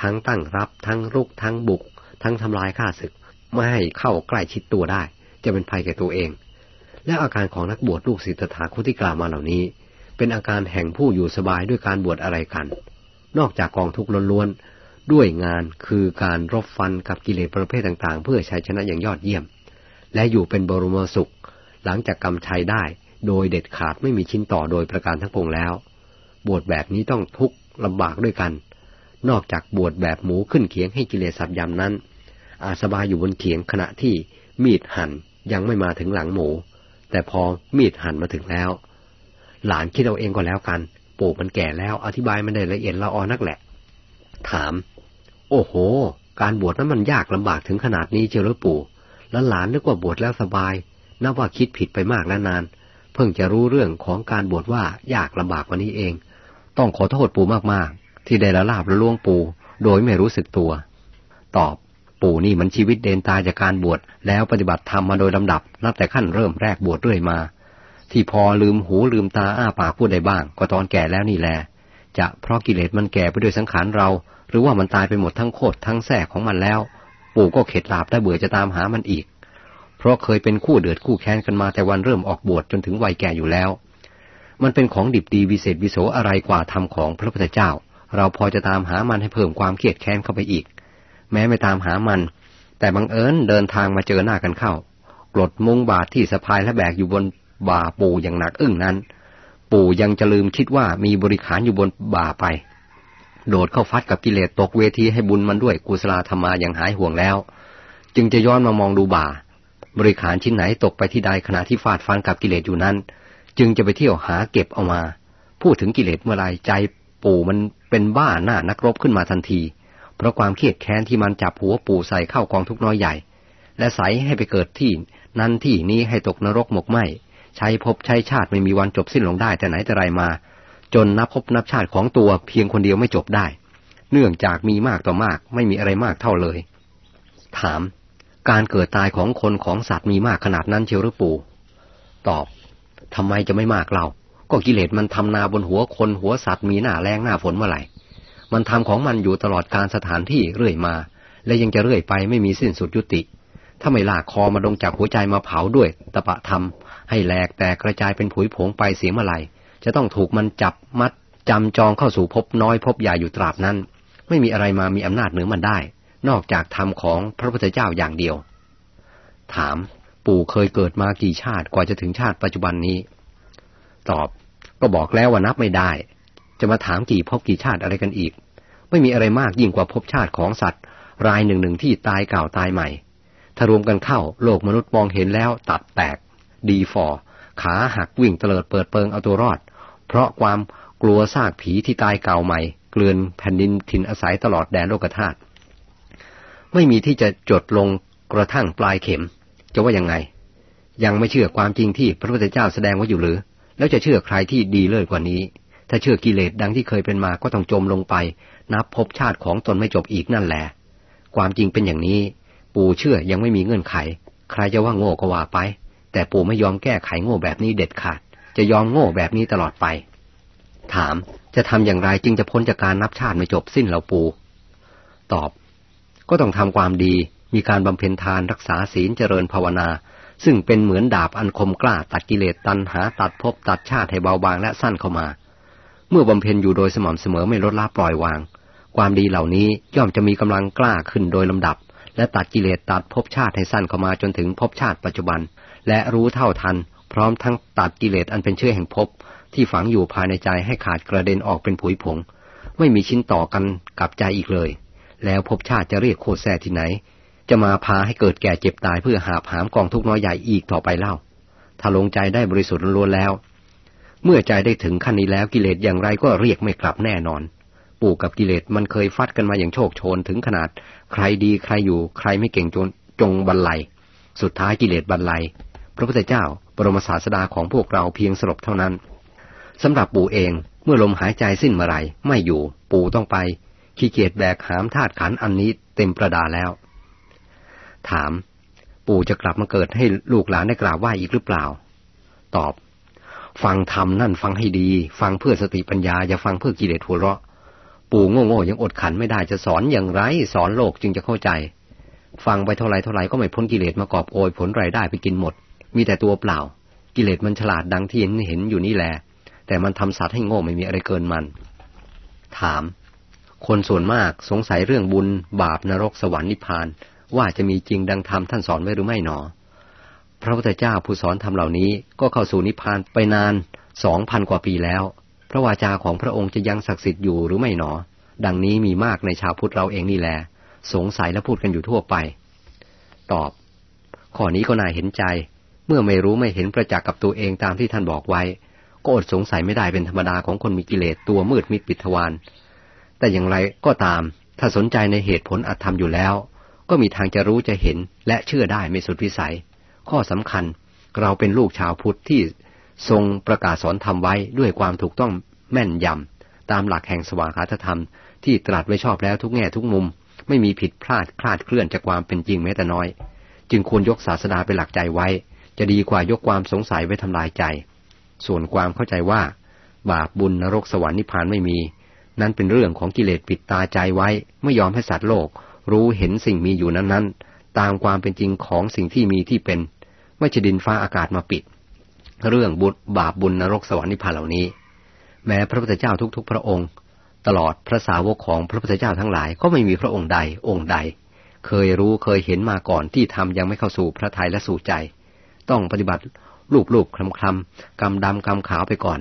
ทั้งตั้งรับทั้งรุกทั้งบุก ทั้งทำลายฆ่าศึก ไม่ให้เข้าใกล้ชิดตัวได้ จะเป็นภัยแก่ตัวเอง และอาการของนักบวชลูกศิษย์ถาคุที่กล่าวมาเหล่านี้ เป็นอาการแห่งผู้อยู่สบายด้วยการบวชอะไรกัน นอกจากกองทุกข์ล้วนๆด้วยงานคือการรบฟันกับกิเลสประเภทต่างๆ เพื่อชัยชนะอย่างยอดเยี่ยม และอยู่เป็นบรมสุข หลังจากกำชัยได้ โดยเด็ดขาดไม่มีชิ้นต่อโดยประการทั้งปวงแล้ว บวชแบบนี้ต้องทุกข์ลำบากด้วยกัน นอกจากบวชแบบหมูขึ้นเขียงให้กิเลสสับยำนั้น อาสบายอยู่บนเขียงขณะที่มีดหั่นยังไม่มาถึงหลังหมู แต่พอมีดหั่นมาถึงแล้ว หลานคิดเอาเองก็แล้วกัน ปู่มันแก่แล้วอธิบายมันได้ละเอียดละออนักแหละ ถาม โอ้โห การบวชนั้นมันยากลำบากถึงขนาดนี้เชียวหรือปู่ แล้วหลานนึกว่าบวชแล้วสบายนับว่าคิดผิดไปมากและนาน เพิ่งจะรู้เรื่องของการบวชว่ายากลำบากกว่านี้เอง ต้องขอโทษปู่มากๆ ที่ได้ละลาบละล่วงปู่โดยไม่รู้สึกตัว ตอบปู่นี่มันชีวิตเดนตายจากการบวชแล้วปฏิบัติธรรมมาโดยลำดับ นับแต่ขั้นเริ่มแรกบวชเรื่อยมา ที่พอลืมหูลืมตาอ้าปากพูดได้บ้าง ก็ตอนแก่แล้วนี่แหละจะเพราะกิเลสมันแก่ไปด้วยสังขารเรา หรือว่ามันตายไปหมดทั้งโคตรทั้งแท้ของมันแล้ว ปู่ก็เข็ดหลาบและเบื่อจะตามหามันอีก เพราะเคยเป็นคู่เดือดคู่แค้นกันมาแต่วันเริ่มออกบวชจนถึงวัยแก่อยู่แล้ว มันเป็นของดิบดีวิเศษวิโสอะไรกว่าธรรมของพระพุทธเจ้า เราพอจะตามหามันให้เพิ่มความเครียดแค้นเข้าไปอีก แม้ไม่ตามหามัน แต่บังเอิญเดินทางมาเจอหน้ากันเข้ากรดมุงบาทที่สะพายและแบกอยู่บนบ่าปู่อย่างหนักอึ้งนั้น ปู่ยังจะลืมคิดว่ามีบริขารอยู่บนบ่าไป โดดเข้าฟัดกับกิเลสตกเวทีให้บุญมันด้วยกุศลธรรมาอย่างหายห่วงแล้ว จึงจะย้อนมามองดูบ่า บริขารชิ้นไหนตกไปที่ใดขณะที่ฟาดฟันกับกิเลสอยู่นั้น จึงจะไปเที่ยวหาเก็บเอามา พูดถึงกิเลสเมื่อไรใจปู่มันเป็นบ้าหน้านักรบขึ้นมาทันที เพราะความเครียดแค้นที่มันจับหัวปู่ใส่เข้ากองทุกน้อยใหญ่ และใสให้ไปเกิดที่ นั้นที่นี้ให้ตกนรกหมกไหมใช้พบใช้ชาติไม่มีวันจบสิ้นลงได้แต่ไหนแต่ไรมา จนนับพบนับชาติของตัวเพียงคนเดียวไม่จบได้ เนื่องจากมีมากต่อมากไม่มีอะไรมากเท่าเลย ถาม การเกิดตายของคนของสัตว์มีมากขนาดนั้นเชียวหรือปู่ ตอบทำไมจะไม่มากเรา ก็กิเลสมันทำนาบนหัวคนหัวสัตว์มีหน้าแรงหน้าฝนเมื่อไหร่ มันทำของมันอยู่ตลอดการสถานที่เรื่อยมา และยังจะเรื่อยไปไม่มีสิ้นสุดยุติ ถ้าไม่ลากคอมาดงจากหัวใจมาเผาด้วยตะปะทำให้แหลกแตกกระจายเป็นผุยผงไปเสียเมื่อไหร่จะต้องถูกมันจับมัดจำจองเข้าสู่ภพน้อยภพใหญ่อยู่ตราบนั้น ไม่มีอะไรมามีอำนาจเหนือมันได้ นอกจากธรรมของพระพุทธเจ้าอย่างเดียว ถามปู่เคยเกิดมากี่ชาติกว่าจะถึงชาติปัจจุบันนี้ ตอบก็บอกแล้วว่านับไม่ได้ จะมาถามกี่ภพกี่ชาติอะไรกันอีก ไม่มีอะไรมากยิ่งกว่าภพชาติของสัตว์ รายหนึ่งหนึ่งที่ตายเก่าตายใหม่ ถ้ารวมกันเข้าโลกมนุษย์มองเห็นแล้วตัดแตก ดีฟอขาหักวิ่งเตลิดเปิดเปิงเอาตัวรอด เพราะความกลัวซากผีที่ตายเก่าใหม่ เกลื่อนแผ่นดินถิ่นอาศัยตลอดแดนโลกธาตุ ไม่มีที่จะจดลงกระทั่งปลายเข็ม จะว่ายังไง ยังไม่เชื่อความจริงที่พระพุทธเจ้าแสดงไว้อยู่หรือ แล้วจะเชื่อใครที่ดีเลิศกว่านี้ ถ้าเชื่อกิเลสดังที่เคยเป็นมาก็ต้องจมลงไป นับพบชาติของตนไม่จบอีกนั่นแหละ ความจริงเป็นอย่างนี้ ปู่เชื่อยังไม่มีเงื่อนไข ใครจะว่าโง่ก็ว่าไป แต่ปู่ไม่ยอมแก้ไขโง่แบบนี้เด็ดขาด จะยอมโง่แบบนี้ตลอดไป ถามจะทำอย่างไรจึงจะพ้นจากการนับชาติไม่จบสิ้นเหล่าปู่ตอบ ก็ต้องทำความดี มีการบำเพ็ญทานรักษาศีลเจริญภาวนา ซึ่งเป็นเหมือนดาบอันคมกล้าตัดกิเลสตัณหาตัดภพตัดชาติให้เบาบางและสั้นเข้ามา เมื่อบำเพ็ญอยู่โดยสม่ำเสมอไม่ลดละปล่อยวาง ความดีเหล่านี้ย่อมจะมีกำลังกล้าขึ้นโดยลำดับ และตัดกิเลสตัดภพชาติให้สั้นเข้ามาจนถึงภพชาติปัจจุบัน และรู้เท่าทัน พร้อมทั้งตัดกิเลสอันเป็นเชื้อแห่งภพที่ฝังอยู่ภายในใจให้ขาดกระเด็นออกเป็นผุยผง ไม่มีชิ้นต่อกันกับใจอีกเลย แล้วภพชาติจะเรียกโคแซที่ไหน จะมาพาให้เกิดแก่เจ็บตายเพื่อหาผามกองทุกน้อยใหญ่อีกต่อไปเล่า ถ้าลงใจได้บริสุทธิ์ล้วนแล้ว เมื่อใจได้ถึงขั้นนี้แล้วกิเลสอย่างไรก็เรียกไม่กลับแน่นอน ปู่กับกิเลสมันเคยฟัดกันมาอย่างโชคโชนถึงขนาด ใครดีใครอยู่ ใครไม่เก่งจนจงบรรลัย สุดท้ายกิเลสบรรลัย พระพุทธเจ้าบรมศาสดาของพวกเราเพียงสลบเท่านั้นสำหรับปู่เองเมื่อลมหายใจสิ้นเมื่อไรไม่อยู่ ปู่ต้องไป ขี้เกียจแบกหามธาตุขันอันนี้เต็มประดาแล้ว ถาม ปู่จะกลับมาเกิดให้ลูกหลานได้กราบไหว้อีกหรือเปล่า ตอบ ฟังธรรมนั่นฟังให้ดี ฟังเพื่อสติปัญญาอย่าฟังเพื่อกิเลสหัวเราะ ปู่โง่ๆยังอดขันไม่ได้จะสอนอย่างไร สอนโลกจึงจะเข้าใจ ฟังไปเท่าไรเท่าไรก็ไม่พ้นกิเลสมากอบโอยผลรายได้ไปกินหมด มีแต่ตัวเปล่า กิเลสมันฉลาดดังที่เห็นเห็นอยู่นี่แหละแต่มันทำสัตว์ให้โง่ไม่มีอะไรเกินมัน ถาม คนส่วนมากสงสัยเรื่องบุญ บาปนรกสวรรค์นิพพาน ว่าจะมีจริงดังธรรมท่านสอนไว้หรือไม่หนอ พระพุทธเจ้าผู้สอนธรรมเหล่านี้ก็เข้าสู่นิพพานไปนานสองพันกว่าปีแล้ว พระวาจาของพระองค์จะยังศักดิ์สิทธิ์อยู่หรือไม่หนอ ดังนี้มีมากในชาวพุทธเราเองนี่แหละสงสัยและพูดกันอยู่ทั่วไป ตอบ ข้อนี้ก็น่าเห็นใจ เมื่อไม่รู้ไม่เห็นประจักษ์กับตัวเองตามที่ท่านบอกไว้ ก็อดสงสัยไม่ได้เป็นธรรมดาของคนมีกิเลสตัวมืดมิดปิดทวาร แต่อย่างไรก็ตาม ถ้าสนใจในเหตุผลอัตธรรมอยู่แล้ว ก็มีทางจะรู้จะเห็นและเชื่อได้ไม่สุดวิสัย ข้อสำคัญเราเป็นลูกชาวพุทธที่ทรงประกาศสอนธรรมไว้ด้วยความถูกต้องแม่นยำตามหลักแห่งสว่างคาธรรม ที่ตรัสไว้ชอบแล้วทุกแง่ทุกมุม ไม่มีผิดพลาดคลาดเคลื่อนจากความเป็นจริงแม้แต่น้อย จึงควรยกศาสนาเป็นหลักใจไว้ จะดีกว่ายกความสงสัยไว้ทำลายใจ ส่วนความเข้าใจว่า บาปบุญนรกสวรรค์นิพพานไม่มี นั้นเป็นเรื่องของกิเลสปิดตาใจไว้ ไม่ยอมให้สัตว์โลก รู้เห็นสิ่งมีอยู่นั้นๆ ตามความเป็นจริงของสิ่งที่มีที่เป็น ไม่ใช่ดินฟ้าอากาศมาปิด เรื่องบุญบาปบุญนรกสวรรค์นิพพานเหล่านี้ แม้พระพุทธเจ้าทุกๆ พระองค์ ตลอดพระสาวกของพระพุทธเจ้าทั้งหลายก็ไม่มีพระองค์ใดองค์ใด เคยรู้เคยเห็นมาก่อนที่ทำยังไม่เข้าสู่พระทัยและสู่ใจ ต้องปฏิบัติรูปรูปคลำคลำกำดำกำขาวไปก่อน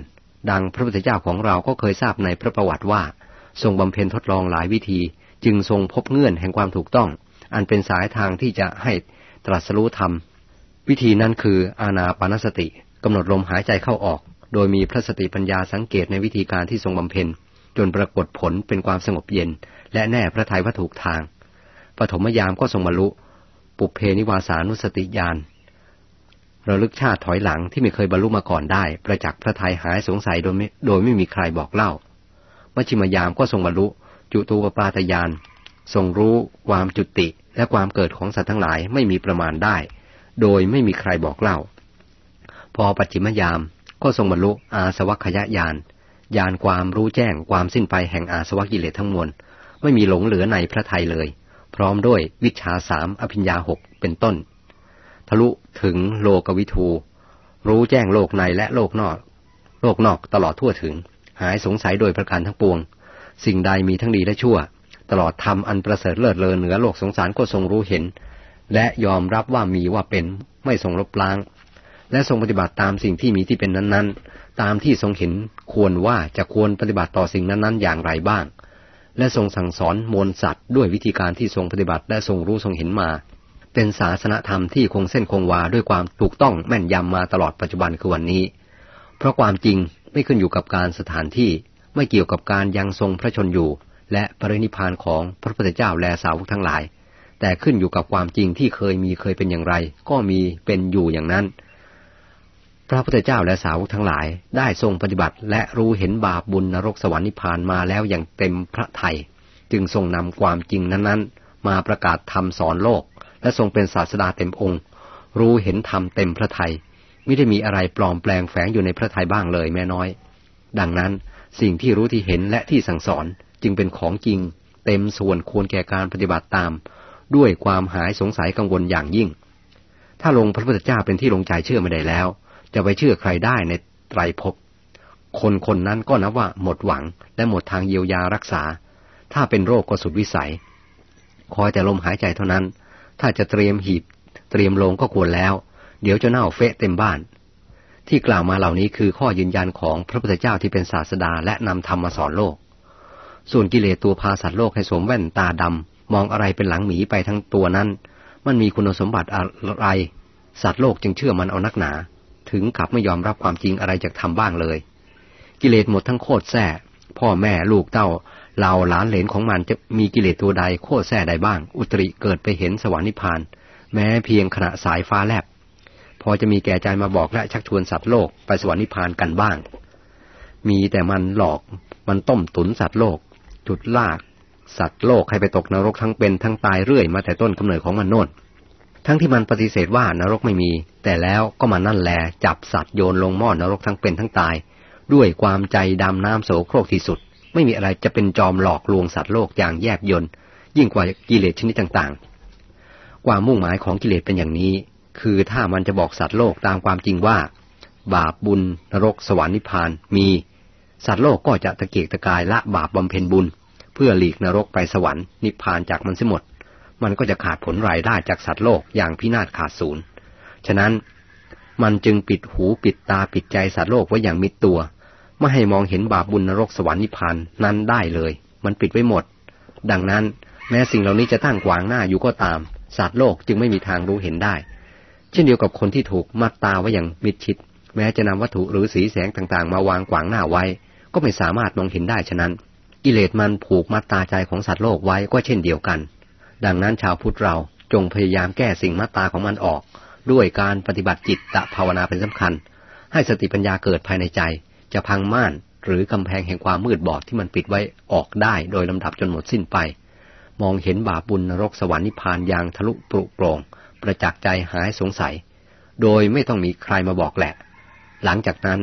ดังพระพุทธเจ้าของเราก็เคยทราบในพระประวัติว่า ทรงบำเพ็ญทดลองหลายวิธี จึงทรงพบเงื่อนแห่งความถูกต้อง อันเป็นสายทางที่จะให้ตรัสรู้ธรรม วิธีนั้นคืออาณาปานสติกำหนดลมหายใจเข้าออก โดยมีพระสติปัญญาสังเกตในวิธีการที่ทรงบำเพ็ญ จนปรากฏผลเป็นความสงบเย็น และแน่พระทัยว่าถูกทางปฐมยามก็ทรงบรรลุ ปุเพนิวาสานุสติญาณ ระลึกชาติถอยหลังที่ไม่เคยบรรลุมาก่อนได้ ประจักษ์พระทัยหายสงสัยโดยไม่โดยไม่มีใครบอกเล่ามัชิมยามก็ทรงบรรลุ จุตูปปาตยานทรงรู้ความจุติและความเกิดของสัตว์ทั้งหลายไม่มีประมาณได้ โดยไม่มีใครบอกเล่า พอปัจฉิมยามก็ทรงบรรลุอาสวัคยาญาณญาณความรู้แจ้งความสิ้นไปแห่งอาสวะกิเลสทั้งมวลไม่มีหลงเหลือในพระทัยเลย พร้อมด้วยวิชาสามอภิญญาหกเป็นต้น ทะลุถึงโลกวิทู รู้แจ้งโลกในและโลกนอก โลกนอกตลอดทั่วถึง หายสงสัยโดยประการทั้งปวง สิ่งใดมีทั้งดีและชั่ว ตลอดทำอันประเสริฐเลิศเลอเหนือโลกสงสารก็ทรงรู้เห็น และยอมรับว่ามีว่าเป็นไม่ทรงลบล้าง และทรงปฏิบัติตามสิ่งที่มีที่เป็นนั้นๆ ตามที่ทรงเห็นควรว่าจะควรปฏิบัติต่อสิ่งนั้นๆ อย่างไรบ้าง และทรงสั่งสอนมวลสัตว์ด้วยวิธีการที่ทรงปฏิบัติและทรงรู้ทรงเห็นมา เป็นศาสนธรรมที่คงเส้นคงวาด้วยความถูกต้องแม่นยำมาตลอดปัจจุบันคือวันนี้ เพราะความจริงไม่ขึ้นอยู่กับการสถานที่ไม่เกี่ยวกับการยังทรงพระชนอยู่ และปรินิพานของพระพุทธเจ้าและสาวกทั้งหลาย แต่ขึ้นอยู่กับความจริงที่เคยมีเคยเป็นอย่างไร ก็มีเป็นอยู่อย่างนั้น พระพุทธเจ้าและสาวกทั้งหลาย ได้ทรงปฏิบัติและรู้เห็นบาปบุญนรกสวรรค์นิพพานมาแล้วอย่างเต็มพระทัยจึงทรงนำความจริงนั้นๆ มาประกาศธรรมสอนโลก และทรงเป็นศาสดาเต็มองค์ รู้เห็นธรรมเต็มพระทยัยไม่ได้มีอะไรปลอมแปลงแฝงอยู่ในพระทัยบ้างเลยแม่น้อย ดังนั้นสิ่งที่รู้ที่เห็นและที่สั่งสอนจึงเป็นของจริง เต็มส่วนควรแก่การปฏิบัติตาม ด้วยความหายสงสัยกังวลอย่างยิ่ง ถ้าลงพระพุทธเจ้าเป็นที่ลงใจเชื่อไม่ได้แล้ว จะไปเชื่อใครได้ในไตรภพคนคนนั้นก็นับว่าหมดหวังและหมดทางเยียวยารักษา ถ้าเป็นโรคก็สุดวิสัย คอยแต่ลมหายใจเท่านั้น ถ้าจะเตรียมหีบ เตรียมลงก็ควรแล้ว เดี๋ยวจะเน่าเฟะเต็มบ้าน ที่กล่าวมาเหล่านี้คือข้อยืนยันของพระพุทธเจ้าที่เป็นศาสดาและนำธรรมมาสอนโลก ส่วนกิเลสตัวพาสัตว์โลกให้สวมแว่นตาดำมองอะไรเป็นหลังหมีไปทั้งตัวนั้น มันมีคุณสมบัติอะไร สัตว์โลกจึงเชื่อมันเอานักหนา ถึงกับไม่ยอมรับความจริงอะไรจากทำบ้างเลย กิเลสหมดทั้งโคตรแท้พ่อแม่ลูกเต้า เราหลานเหลนของมันจะมีกิเลสตัวใดโคตรแท้ใดบ้าง อุตริเกิดไปเห็นสวรรค์นิพพาน แม้เพียงขณะสายฟ้าแลบ พอจะมีแก่ใจมาบอกและชักชวนสัตว์โลกไปสวรรค์นิพพานกันบ้าง มีแต่มันหลอกมันต้มตุนสัตว์โลก จุดลากสัตว์โลกให้ไปตกนรกทั้งเป็นทั้งตายเรื่อยมาแต่ต้นกำเนิดของมันโน่นทั้งที่มันปฏิเสธว่านรกไม่มี แต่แล้วก็มานั่นแลจับสัตว์โยนลงหม้อนรกทั้งเป็นทั้งตาย ด้วยความใจดำน้ำโสโครกที่สุด ไม่มีอะไรจะเป็นจอมหลอกลวงสัตว์โลกอย่างแยบยนยิ่งกว่ากิเลสชนิดต่างๆ ความมุ่งหมายของกิเลสเป็นอย่างนี้ คือถ้ามันจะบอกสัตว์โลกตามความจริงว่า บาปบุญนรกสวรรค์นิพพานมี สัตว์โลกก็จะตะเกียกตะกายละบาปบำเพ็ญบุญ เพื่อหลีกนรกไปสวรรค์นิพพานจากมันเสียหมด มันก็จะขาดผลรายได้จากสัตว์โลกอย่างพินาศขาดศูนย์ ฉะนั้นมันจึงปิดหูปิดตาปิดใจสัตว์โลกไว้อย่างมิดตัว ไม่ให้มองเห็นบาปบุญนรกสวรรค์นิพพานนั้นได้เลย มันปิดไว้หมด ดังนั้นแม้สิ่งเหล่านี้จะตั้งขวางหน้าอยู่ก็ตาม สัตว์โลกจึงไม่มีทางรู้เห็นได้ เช่นเดียวกับคนที่ถูกมัดตาไว้อย่างมิดชิด แม้จะนำวัตถุหรือสีแสงต่างๆ มาวางขวางหน้าไว้ ก็ไม่สามารถมองเห็นได้ฉะนั้น กิเลสมันผูกมัดตาใจของสัตว์โลกไว้ก็เช่นเดียวกัน ดังนั้นชาวพุทธเราจงพยายามแก้สิ่งมัตตาของมันออก ด้วยการปฏิบัติจิตตภาวนาเป็นสำคัญ ให้สติปัญญาเกิดภายในใจ จะพังม่าน หรือกำแพงแห่งความมืดบอดที่มันปิดไว้ออกได้โดยลำดับจนหมดสิ้นไป มองเห็นบาปบุญนรกสวรรค์นิพพานอย่างทะลุปรุโปร่งประจักษ์ใจหายสงสัย โดยไม่ต้องมีใครมาบอกแหละ หลังจากนั้น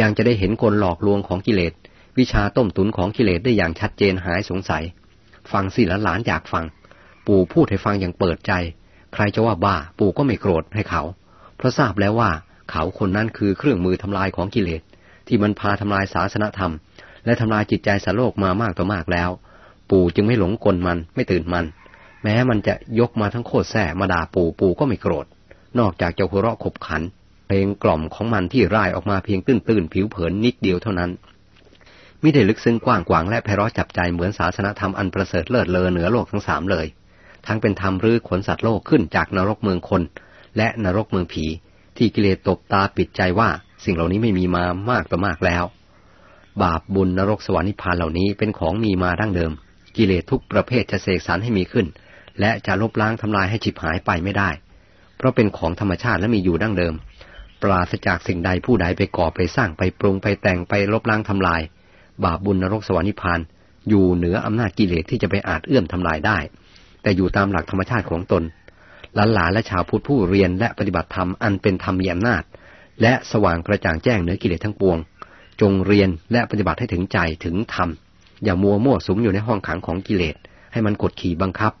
ยังจะได้เห็นกลหลอกลวงของกิเลส วิชาต้มตุนของกิเลสได้อย่างชัดเจนหายสงสัย ฟังสิละหลานอยากฟัง ปู่พูดให้ฟังอย่างเปิดใจ ใครจะว่าบ้าปู่ก็ไม่โกรธให้เขา เพราะทราบแล้วว่าเขาคนนั้นคือเครื่องมือทำลายของกิเลส ที่มันพาทำลายศาสนธรรม และทำลายจิตใจสาโลกมามากต่อมากแล้ว ปู่จึงไม่หลงกลมันไม่ตื่นมัน แม้มันจะยกมาทั้งโคตรแส่มาด่าปู่ปู่ก็ไม่โกรธ นอกจากจะหัวเราะขบขัน เพลงกล่อมของมันที่ร่ายออกมาเพียงตื้นๆผิวเผินนิดเดียวเท่านั้นไม่ได้ลึกซึ้งกว้างกวางและไพเราะจับใจเหมือนศาสนธรรมอันประเสริฐเลิศเลอเหนือโลกทั้งสามเลย ทั้งเป็นธรรมรื้อขนสัตว์โลกขึ้นจากนรกเมืองคน และนรกเมืองผี ที่กิเลสตบตาปิดใจว่า สิ่งเหล่านี้ไม่มีมามากต่อมากแล้ว บาปบุญนรกสวรรค์นิพพานเหล่านี้เป็นของมีมาดั้งเดิม กิเลสทุกประเภทจะเสกสรรให้มีขึ้น และจะลบล้างทำลายให้ฉิบหายไปไม่ได้ เพราะเป็นของธรรมชาติและมีอยู่ดั้งเดิม ปราศจากสิ่งใดผู้ใดไปก่อไปสร้างไปปรุงไปแต่งไปลบล้างทำลาย บาปบุญนรกสวรรค์นิพพานอยู่เหนืออำนาจกิเลสที่จะไปอาจเอื้อมทำลายได้ แต่อยู่ตามหลักธรรมชาติของตนหลานหลานและชาวพุทธผู้เรียนและปฏิบัติธรรมอันเป็นธรรมมีอำนาจ และสว่างกระจ่างแจ้งเหนือกิเลสทั้งปวง จงเรียนและปฏิบัติให้ถึงใจถึงธรรม อย่ามัวมั่วสุมอยู่ในห้องขังของกิเลส ให้มันกดขี่บังคับ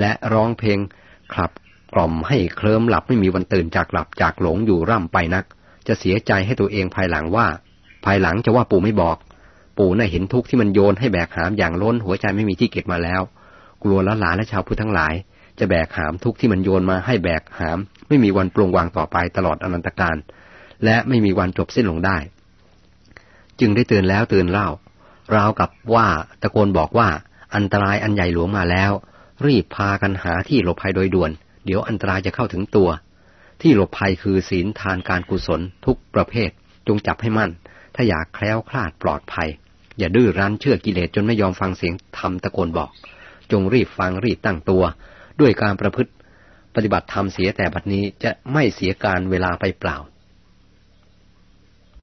และร้องเพลงขับกล่อมให้เคลิ้มหลับไม่มีวันตื่นจากหลับจากหลงอยู่ร่ำไปนัก จะเสียใจให้ตัวเองภายหลังว่า ภายหลังจะว่าปู่ไม่บอก ปู่น่ะเห็นทุกข์ที่มันโยนให้แบกหามอย่างล้นหัวใจไม่มีที่เก็บมาแล้ว กลัวละหลานและชาวพุทธทั้งหลาย จะแบกหามทุกข์ที่มันโยนมาให้แบกหาม ไม่มีวันปรงวางต่อไปตลอดอนันตการ และไม่มีวันจบสิ้นลงได้ จึงได้เตือนแล้วเตือนเล่าราวกับว่าตะโกนบอกว่าอันตรายอันใหญ่หลวงมาแล้ว รีบพากันหาที่หลบภัยโดยด่วน เดี๋ยวอันตรายจะเข้าถึงตัว ที่หลบภัยคือศีลทานการกุศลทุกประเภท จงจับให้มั่น ถ้าอยากแคล้วคลาดปลอดภัย อย่าดื้อรั้นเชื่อกิเลสจนไม่ยอมฟังเสียงธรรมตะโกนบอก จงรีบฟังรีบตั้งตัว ด้วยการประพฤติ ปฏิบัติธรรมเสียแต่บัดนี้จะไม่เสียการเวลาไปเปล่า